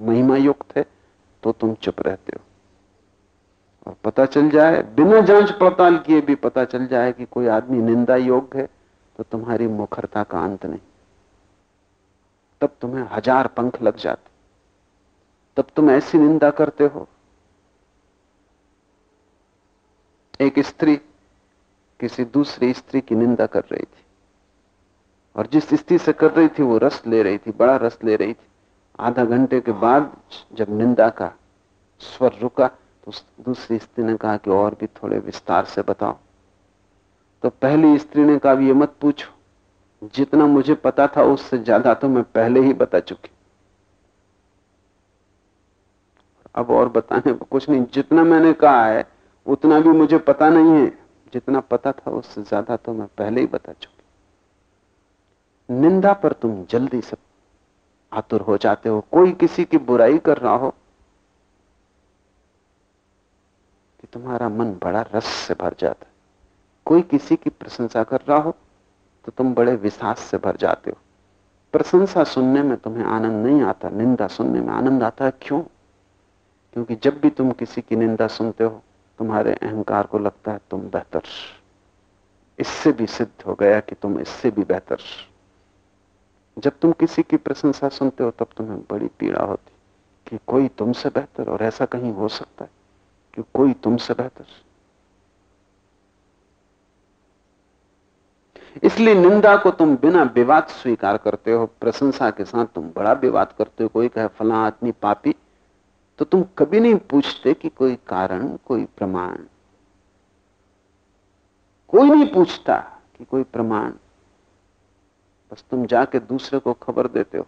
Speaker 3: महिमा युक्त है तो तुम चुप रहते हो। और पता चल जाए, बिना जाँच पड़ताल किए भी पता चल जाए कि कोई आदमी निंदा योग्य है तो तुम्हारी मुखरता का अंत नहीं। तब तुम्हें हज़ार पंख लग जाते। तब तुम ऐसी निंदा करते हो। एक स्त्री किसी दूसरी स्त्री की निंदा कर रही थी। और जिस स्त्री से कर रही थी, वो रस ले रही थी, बड़ा रस ले रही थी। आधा घंटे के बाद जब निंदा का स्वर रुका तो दूसरी स्त्री ने कहा कि और भी थोड़े विस्तार से बताओ। तो पहली स्त्री ने कहा ये मत पूछो। जितना मुझे पता था, उससे ज़्यादा तो मैं पहले ही बता चुकी। अब और बताने को कुछ नहीं। जितना मैंने कहा है, उतना भी मुझे पता नहीं है। जितना पता था, उससे ज़्यादा तो मैं पहले ही बता चुकी। निंदा पर तुम जल्दी से आतुर हो जाते हो। कोई किसी की बुराई कर रहा हो कि तुम्हारा मन बड़ा रस से भर जाता है। कोई किसी की प्रशंसा कर रहा हो तो तुम बड़े विश्वास से भर जाते हो। प्रशंसा सुनने में तुम्हें आनंद नहीं आता, निंदा सुनने में आनंद आता है। क्यों? क्योंकि जब भी तुम किसी की निंदा सुनते हो, तुम्हारे अहंकार को लगता है तुम बेहतर। इससे भी सिद्ध हो गया कि तुम इससे भी बेहतर। जब तुम किसी की प्रशंसा सुनते हो, तब तुम्हें बड़ी पीड़ा होती कि कोई तुमसे बेहतर और ऐसा कहीं हो सकता है। कि कोई तुमसे बेहतर इसलिए निंदा को तुम बिना विवाद स्वीकार करते हो, प्रशंसा के साथ तुम बड़ा विवाद करते हो। कोई कहे, फला आदमी पापी। तो तुम कभी नहीं पूछते कि कोई कारण, कोई प्रमाण। कोई नहीं पूछता कि कोई प्रमाण। बस तुम जाके दूसरे को खबर देते हो।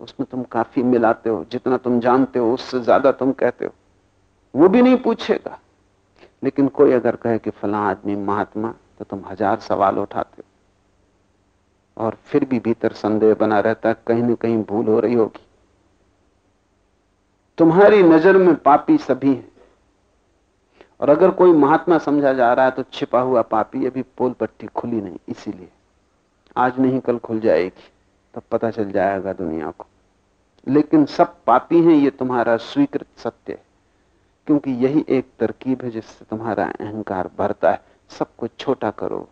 Speaker 3: उसमें तुम काफ़ी मिलाते हो। जितना तुम जानते हो, उससे ज़्यादा तुम कहते हो। वो भी नहीं पूछेगा। लेकिन कोई अगर कहे कि फला आदमी महात्मा तो तुम हज़ार सवाल उठाते हो। और फिर भी भीतर संदेह बना रहता कहीं ना कहीं भूल हो रही होगी। तुम्हारी नज़र में पापी सभी हैं। और अगर कोई महात्मा समझा जा रहा है तो छिपा हुआ पापी अभी पोल पट्टी खुली नहीं, इसीलिए। आज नहीं, कल खुल जाएगी, तब पता चल जाएगा दुनिया को। लेकिन सब पापी हैं, ये तुम्हारा स्वीकृत सत्य है। क्योंकि यही एक तरकीब है जिससे तुम्हारा अहंकार भरता है। सबको छोटा करो।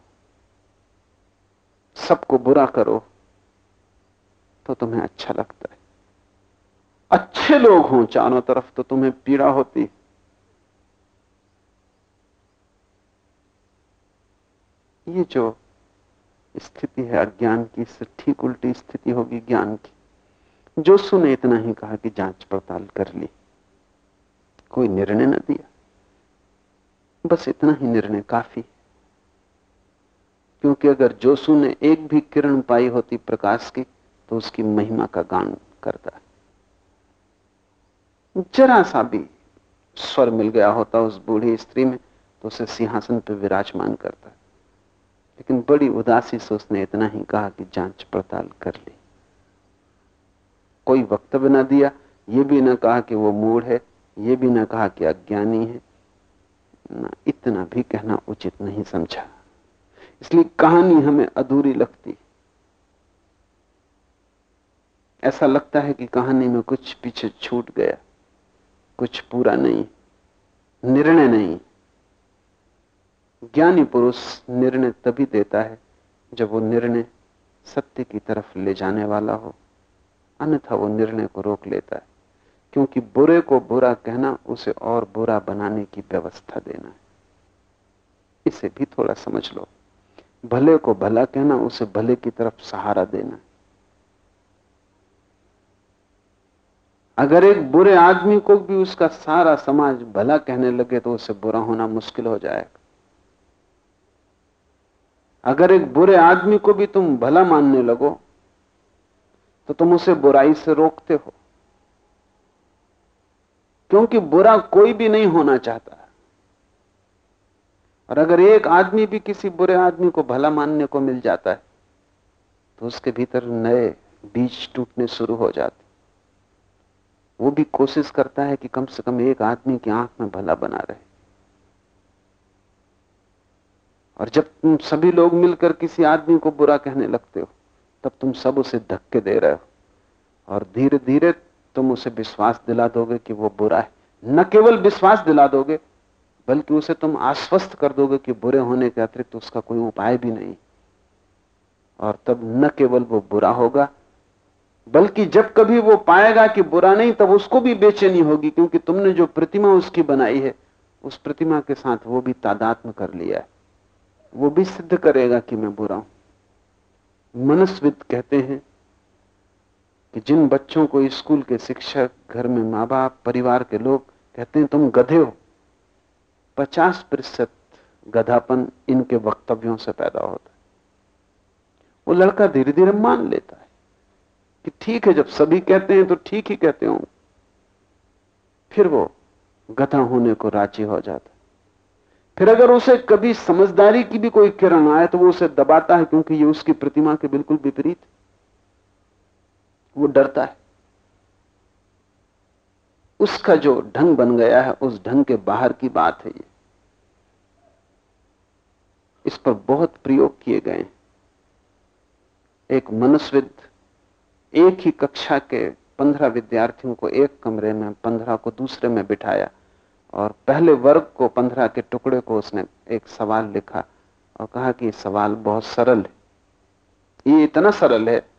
Speaker 3: सबको बुरा करो तो तुम्हें अच्छा लगता है। अच्छे लोग हों चारों तरफ़ तो तुम्हें पीड़ा होती ये जो स्थिति है, अज्ञान की, इससे ठीक उल्टी स्थिति होगी ज्ञान की। जो सुने इतना ही कहा कि जाँच पड़ताल कर ली। कोई निर्णय न दिया। बस इतना ही निर्णय काफ़ी क्योंकि अगर जोसू ने एक भी किरण पाई होती प्रकाश की तो उसकी महिमा का गान करता जरा सा भी स्वर मिल गया होता उस बूढ़ी स्त्री में तो उसे सिंहासन पर विराजमान करता लेकिन बड़ी उदासी से उसने इतना ही कहा कि जाँच पड़ताल कर ली। कोई वक्तव्य ना दिया, ये भी ना कहा कि वो मूड है ये भी ना कहा कि अज्ञानी है, ना इतना भी कहना उचित नहीं समझा। इसलिए कहानी हमें अधूरी लगती। ऐसा लगता है कि कहानी में कुछ पीछे छूट गया, कुछ पूरा नहीं, निर्णय नहीं। ज्ञानी पुरुष निर्णय तभी देता है जब वो निर्णय सत्य की तरफ़ ले जाने वाला हो, अन्यथा वो निर्णय को रोक लेता है। क्योंकि बुरे को बुरा कहना, उसे और बुरा बनाने की व्यवस्था देना है। इसे भी थोड़ा समझ लो। भले को भला कहना, उसे भले की तरफ़ सहारा देना। अगर एक बुरे आदमी को भी उसका सारा समाज भला कहने लगे तो उसे बुरा होना मुश्किल हो जाएगा। अगर एक बुरे आदमी को भी तुम भला मानने लगो तो तुम उसे बुराई से रोकते हो। क्योंकि बुरा कोई भी नहीं होना चाहता। और अगर एक आदमी भी किसी बुरे आदमी को भला मानने को मिल जाता है तो उसके भीतर नए बीज टूटने शुरू हो जाते वो भी कोशिश करता है कि कम से कम एक आदमी की आँख में भला बना रहे। और जब तुम सभी लोग मिलकर किसी आदमी को बुरा कहने लगते हो, तब तुम सब उसे धक्के दे रहे हो। और धीरे धीरे तुम उसे विश्वास दिला दोगे कि वो बुरा है। न केवल विश्वास दिला दोगे, बल्कि उसे तुम आश्वस्त कर दोगे कि बुरे होने के अतिरिक्त उसका कोई उपाय भी नहीं। और तब न केवल वो बुरा होगा, बल्कि जब कभी वो पाएगा कि बुरा नहीं, तब उसको भी बेचैनी होगी, क्योंकि तुमने जो प्रतिमा उसकी बनाई है, उस प्रतिमा के साथ वो भी तादात्म कर लिया है। वो भी सिद्ध करेगा कि मैं बुरा हूँ। मनस्विद कहते हैं कि जिन बच्चों को स्कूल के शिक्षक, घर में माँ बाप परिवार के लोग कहते हैं, तुम गधे हो। पचास प्रतिशत गधापन इनके वक्तव्यों से पैदा होता है। वो लड़का धीरे धीरे मान लेता है कि ठीक है, जब सभी कहते हैं तो ठीक ही कहते हो फिर वो गधा होने को राज़ी हो जाता है। फिर अगर उसे कभी समझदारी की भी कोई किरण आए तो वो उसे दबाता है, क्योंकि ये उसकी प्रतिमा के बिल्कुल विपरीत वो डरता है। उसका जो ढंग बन गया है, उस ढंग के बाहर की बात है ये। इस पर बहुत प्रयोग किए गए हैं। एक मनुष्यविद, एक ही कक्षा के पंद्रह विद्यार्थियों को एक कमरे में, पंद्रह को दूसरे में बिठाया और पहले वर्ग को, पंद्रह के टुकड़े को उसने एक सवाल लिखा और कहा कि सवाल बहुत सरल है। ये इतना सरल है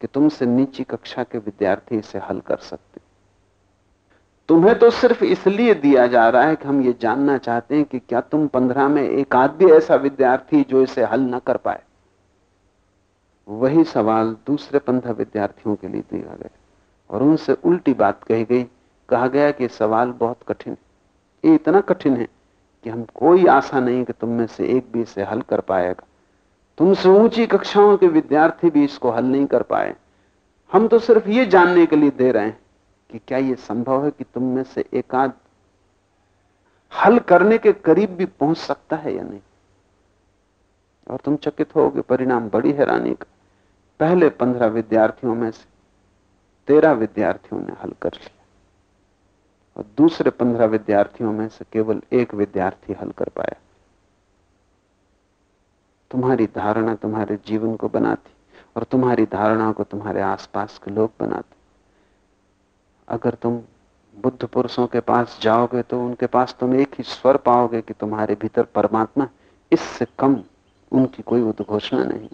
Speaker 3: कि तुमसे नीची कक्षा के विद्यार्थी इसे हल कर सकते तुम्हें तो सिर्फ़ इसलिए दिया जा रहा है कि हम ये जानना चाहते हैं कि क्या तुम पंद्रह में एक आध भी ऐसा विद्यार्थी जो इसे हल ना कर पाए? वही सवाल दूसरे पंद्रह विद्यार्थियों के लिए दिया गया। और उनसे उल्टी बात कही गई, कहा गया कि सवाल बहुत कठिन है। ये इतना कठिन है कि हम कोई आशा नहीं कि तुम में से एक भी इसे हल कर पाएगा। तुमसे ऊँची कक्षाओं के विद्यार्थी भी इसको हल नहीं कर पाए। हम तो सिर्फ़ ये जानने के लिए दे रहे हैं कि क्या यह संभव है कि तुम में से एकाध हल करने के करीब भी पहुँच सकता है या नहीं? और तुम चकित होगे परिणाम बड़ी हैरानी का। पहले पंद्रह विद्यार्थियों में से तेरह विद्यार्थियों ने हल कर लिया। और दूसरे पंद्रह विद्यार्थियों में से केवल एक विद्यार्थी हल कर पाया। तुम्हारी धारणा तुम्हारे जीवन को बनाती और तुम्हारी धारणा को तुम्हारे आसपास के लोग बनाते। अगर तुम बुद्ध पुरुषों के पास जाओगे तो उनके पास तुम एक ही स्वर पाओगे कि तुम्हारे भीतर परमात्मा इससे कम उनकी कोई उद्घोषणा नहीं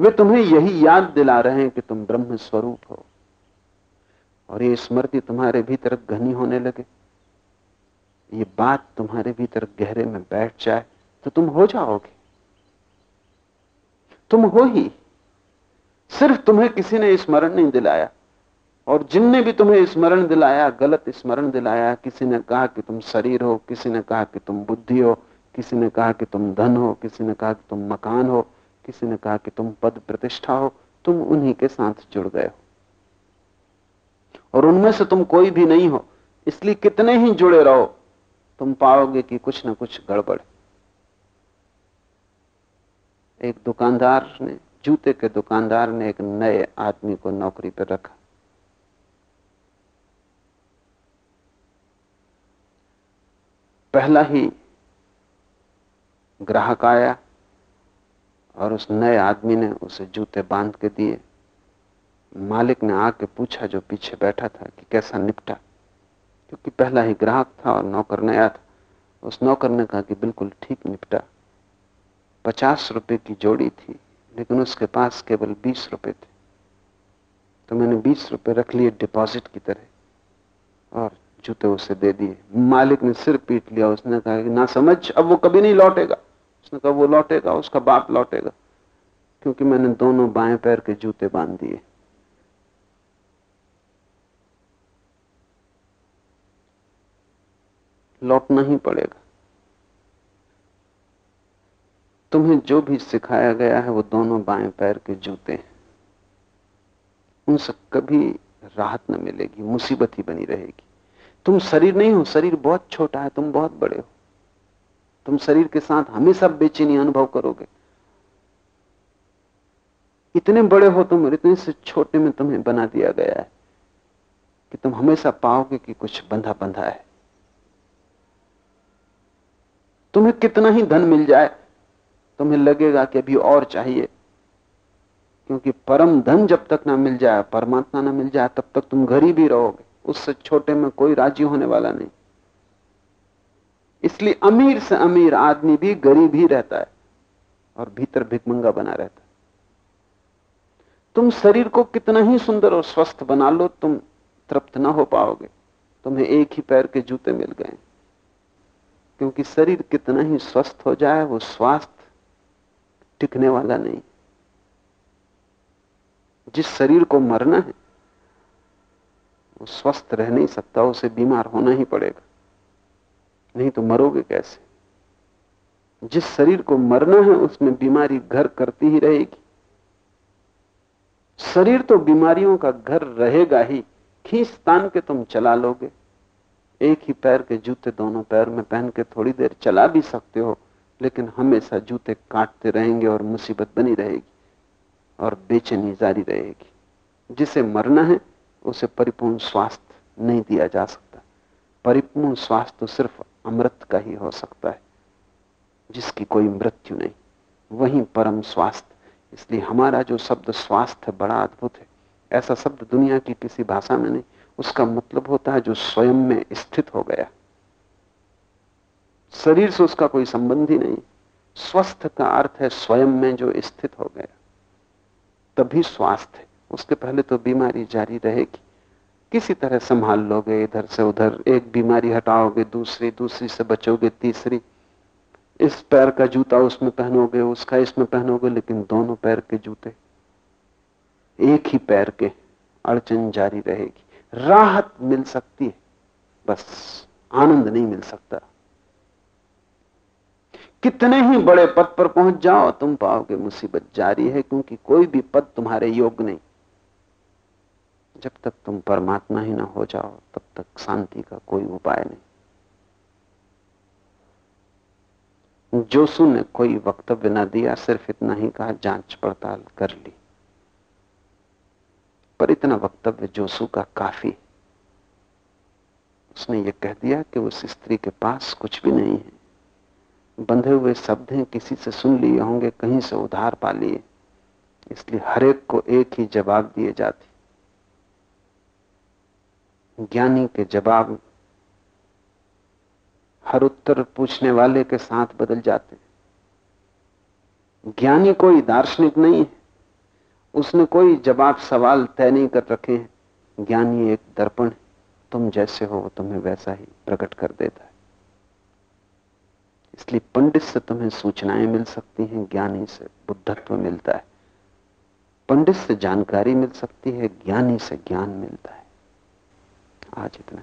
Speaker 3: वे तुम्हें यही याद दिला रहे हैं कि तुम ब्रह्म स्वरूप हो। और ये स्मृति तुम्हारे भीतर घनी होने लगे। ये बात तुम्हारे भीतर गहरे में बैठ जाए तो तुम हो जाओगे। तुम हो ही। सिर्फ़ तुम्हें किसी ने स्मरण नहीं दिलाया। और जिनने भी तुम्हें स्मरण दिलाया, गलत स्मरण दिलाया, किसी ने कहा कि तुम शरीर हो, किसी ने कहा कि तुम बुद्धि हो, किसी ने कहा कि तुम धन हो, किसी ने कहा कि तुम मकान हो, किसी ने कहा कि तुम पद प्रतिष्ठा हो, तुम उन्हीं के साथ जुड़ गए हो। और उनमें से तुम कोई भी नहीं हो, इसलिए कितने ही जुड़े रहो, तुम पाओगे कि कुछ ना कुछ गड़बड़ एक दुकानदार ने, जूते के दुकानदार ने एक नए आदमी को नौकरी पर रखा। पहला ही ग्राहक आया और उस नए आदमी ने उसे जूते बाँध के दिए। मालिक ने आके पूछा जो पीछे बैठा था कि कैसा निपटा। क्योंकि पहला ही ग्राहक था और नौकर नया था। उस नौकर ने कहा कि बिल्कुल ठीक निपटा। पचास रुपए की जोड़ी थी, लेकिन उसके पास केवल बीस रुपए थे। तो मैंने बीस रुपए रख लिए डिपॉजिट की तरह और जूते उसे दे दिए। मालिक ने सिर पीट लिया। उसने कहा कि ना समझ, अब वो कभी नहीं लौटेगा। उसने कहा, वो लौटेगा, उसका बाप लौटेगा, क्योंकि मैंने दोनों बाएँ पैर के जूते बाँध दिए। लौटना ही पड़ेगा। तुम्हें जो भी सिखाया गया है, वो दोनों बाएँ पैर के जूते हैं। उनसे कभी राहत न मिलेगी, मुसीबत ही बनी रहेगी। तुम शरीर नहीं हो, शरीर बहुत छोटा है, तुम बहुत बड़े हो। तुम शरीर के साथ हमेशा बेचैनी अनुभव करोगे। इतने बड़े हो तुम इतने से छोटे में तुम्हें बना दिया गया है कि तुम हमेशा पाओगे कि कुछ बंधा बंधा है। तुम्हें कितना ही धन मिल जाए तुम्हें लगेगा कि अभी और चाहिए। क्योंकि परम धन जब तक ना मिल जाए, परमात्मा ना मिल जाए, तब तक तुम गरीब ही रहोगे। उससे छोटे में कोई राज़ी होने वाला नहीं। इसलिए अमीर से अमीर आदमी भी गरीब ही रहता है और भीतर भिकमंगा बना रहता है। तुम शरीर को कितना ही सुंदर और स्वस्थ बना लो, तुम तृप्त ना हो पाओगे। तुम्हें एक ही पैर के जूते मिल गए। क्योंकि शरीर कितना ही स्वस्थ हो जाए, वो स्वास्थ्य टिकने वाला नहीं। जिस शरीर को मरना है, वो स्वस्थ रह नहीं सकता, उसे बीमार होना ही पड़ेगा। नहीं तो मरोगे कैसे? जिस शरीर को मरना है, उसमें बीमारी घर करती ही रहेगी। शरीर तो बीमारियों का घर रहेगा ही। खींच तान के तुम चला लोगे। एक ही पैर के जूते दोनों पैर में पहन के थोड़ी देर चला भी सकते हो। लेकिन हमेशा जूते काटते रहेंगे और मुसीबत बनी रहेगी और बेचैनी जारी रहेगी। जिसे मरना है, उसे परिपूर्ण स्वास्थ्य नहीं दिया जा सकता। परिपूर्ण स्वास्थ्य तो सिर्फ़ अमृत का ही हो सकता है, जिसकी कोई मृत्यु नहीं। वही परम स्वास्थ्य। इसलिए हमारा जो शब्द स्वास्थ्य बड़ा अद्भुत है। ऐसा शब्द दुनिया की किसी भाषा में नहीं, उसका मतलब होता है जो स्वयं में स्थित हो गया। शरीर से उसका कोई संबंध ही नहीं। स्वस्थ का अर्थ है स्वयं में जो स्थित हो गया। तभी स्वास्थ्य उसके पहले तो बीमारी जारी रहेगी। किसी तरह संभाल लोगे, इधर से उधर। एक बीमारी हटाओगे, दूसरी दूसरी से बचोगे, तीसरी। इस पैर का जूता उसमें पहनोगे, उसका इसमें पहनोगे, लेकिन दोनों पैर के जूते। एक ही पैर के अड़चन जारी रहेगी। राहत मिल सकती है। बस आनंद नहीं मिल सकता। कितने ही बड़े पद पर पहुँच जाओ, तुम पाओगे मुसीबत जारी है, क्योंकि कोई भी पद तुम्हारे योग्य नहीं। जब तक तुम परमात्मा ही ना हो जाओ, तब तक शांति का कोई उपाय नहीं। जोसु ने कोई वक्तव्य ना दिया, सिर्फ़ इतना ही कहा, जाँच पड़ताल कर ली। पर इतना वक्तव्य जोसु का काफ़ी उसने ये कह दिया कि उस स्त्री के पास कुछ भी नहीं है। बंधे हुए शब्द हैं, किसी से सुन लिए होंगे, कहीं से उधार पा लिए। इसलिए हरेक को एक ही जवाब दिए जाते ज्ञानी के जवाब हर उत्तर पूछने वाले के साथ बदल जाते ज्ञानी कोई दार्शनिक नहीं है। उसने कोई जवाब सवाल तय नहीं कर रखे हैं। ज्ञानी एक दर्पण तुम जैसे हो तुम्हें वैसा ही प्रकट कर देता है। इसलिए पंडित से तुम्हें सूचनाएँ मिल सकती हैं, ज्ञानी से बुद्धत्व मिलता है। पंडित से जानकारी मिल सकती है, ज्ञानी से ज्ञान मिलता है। आज इतना।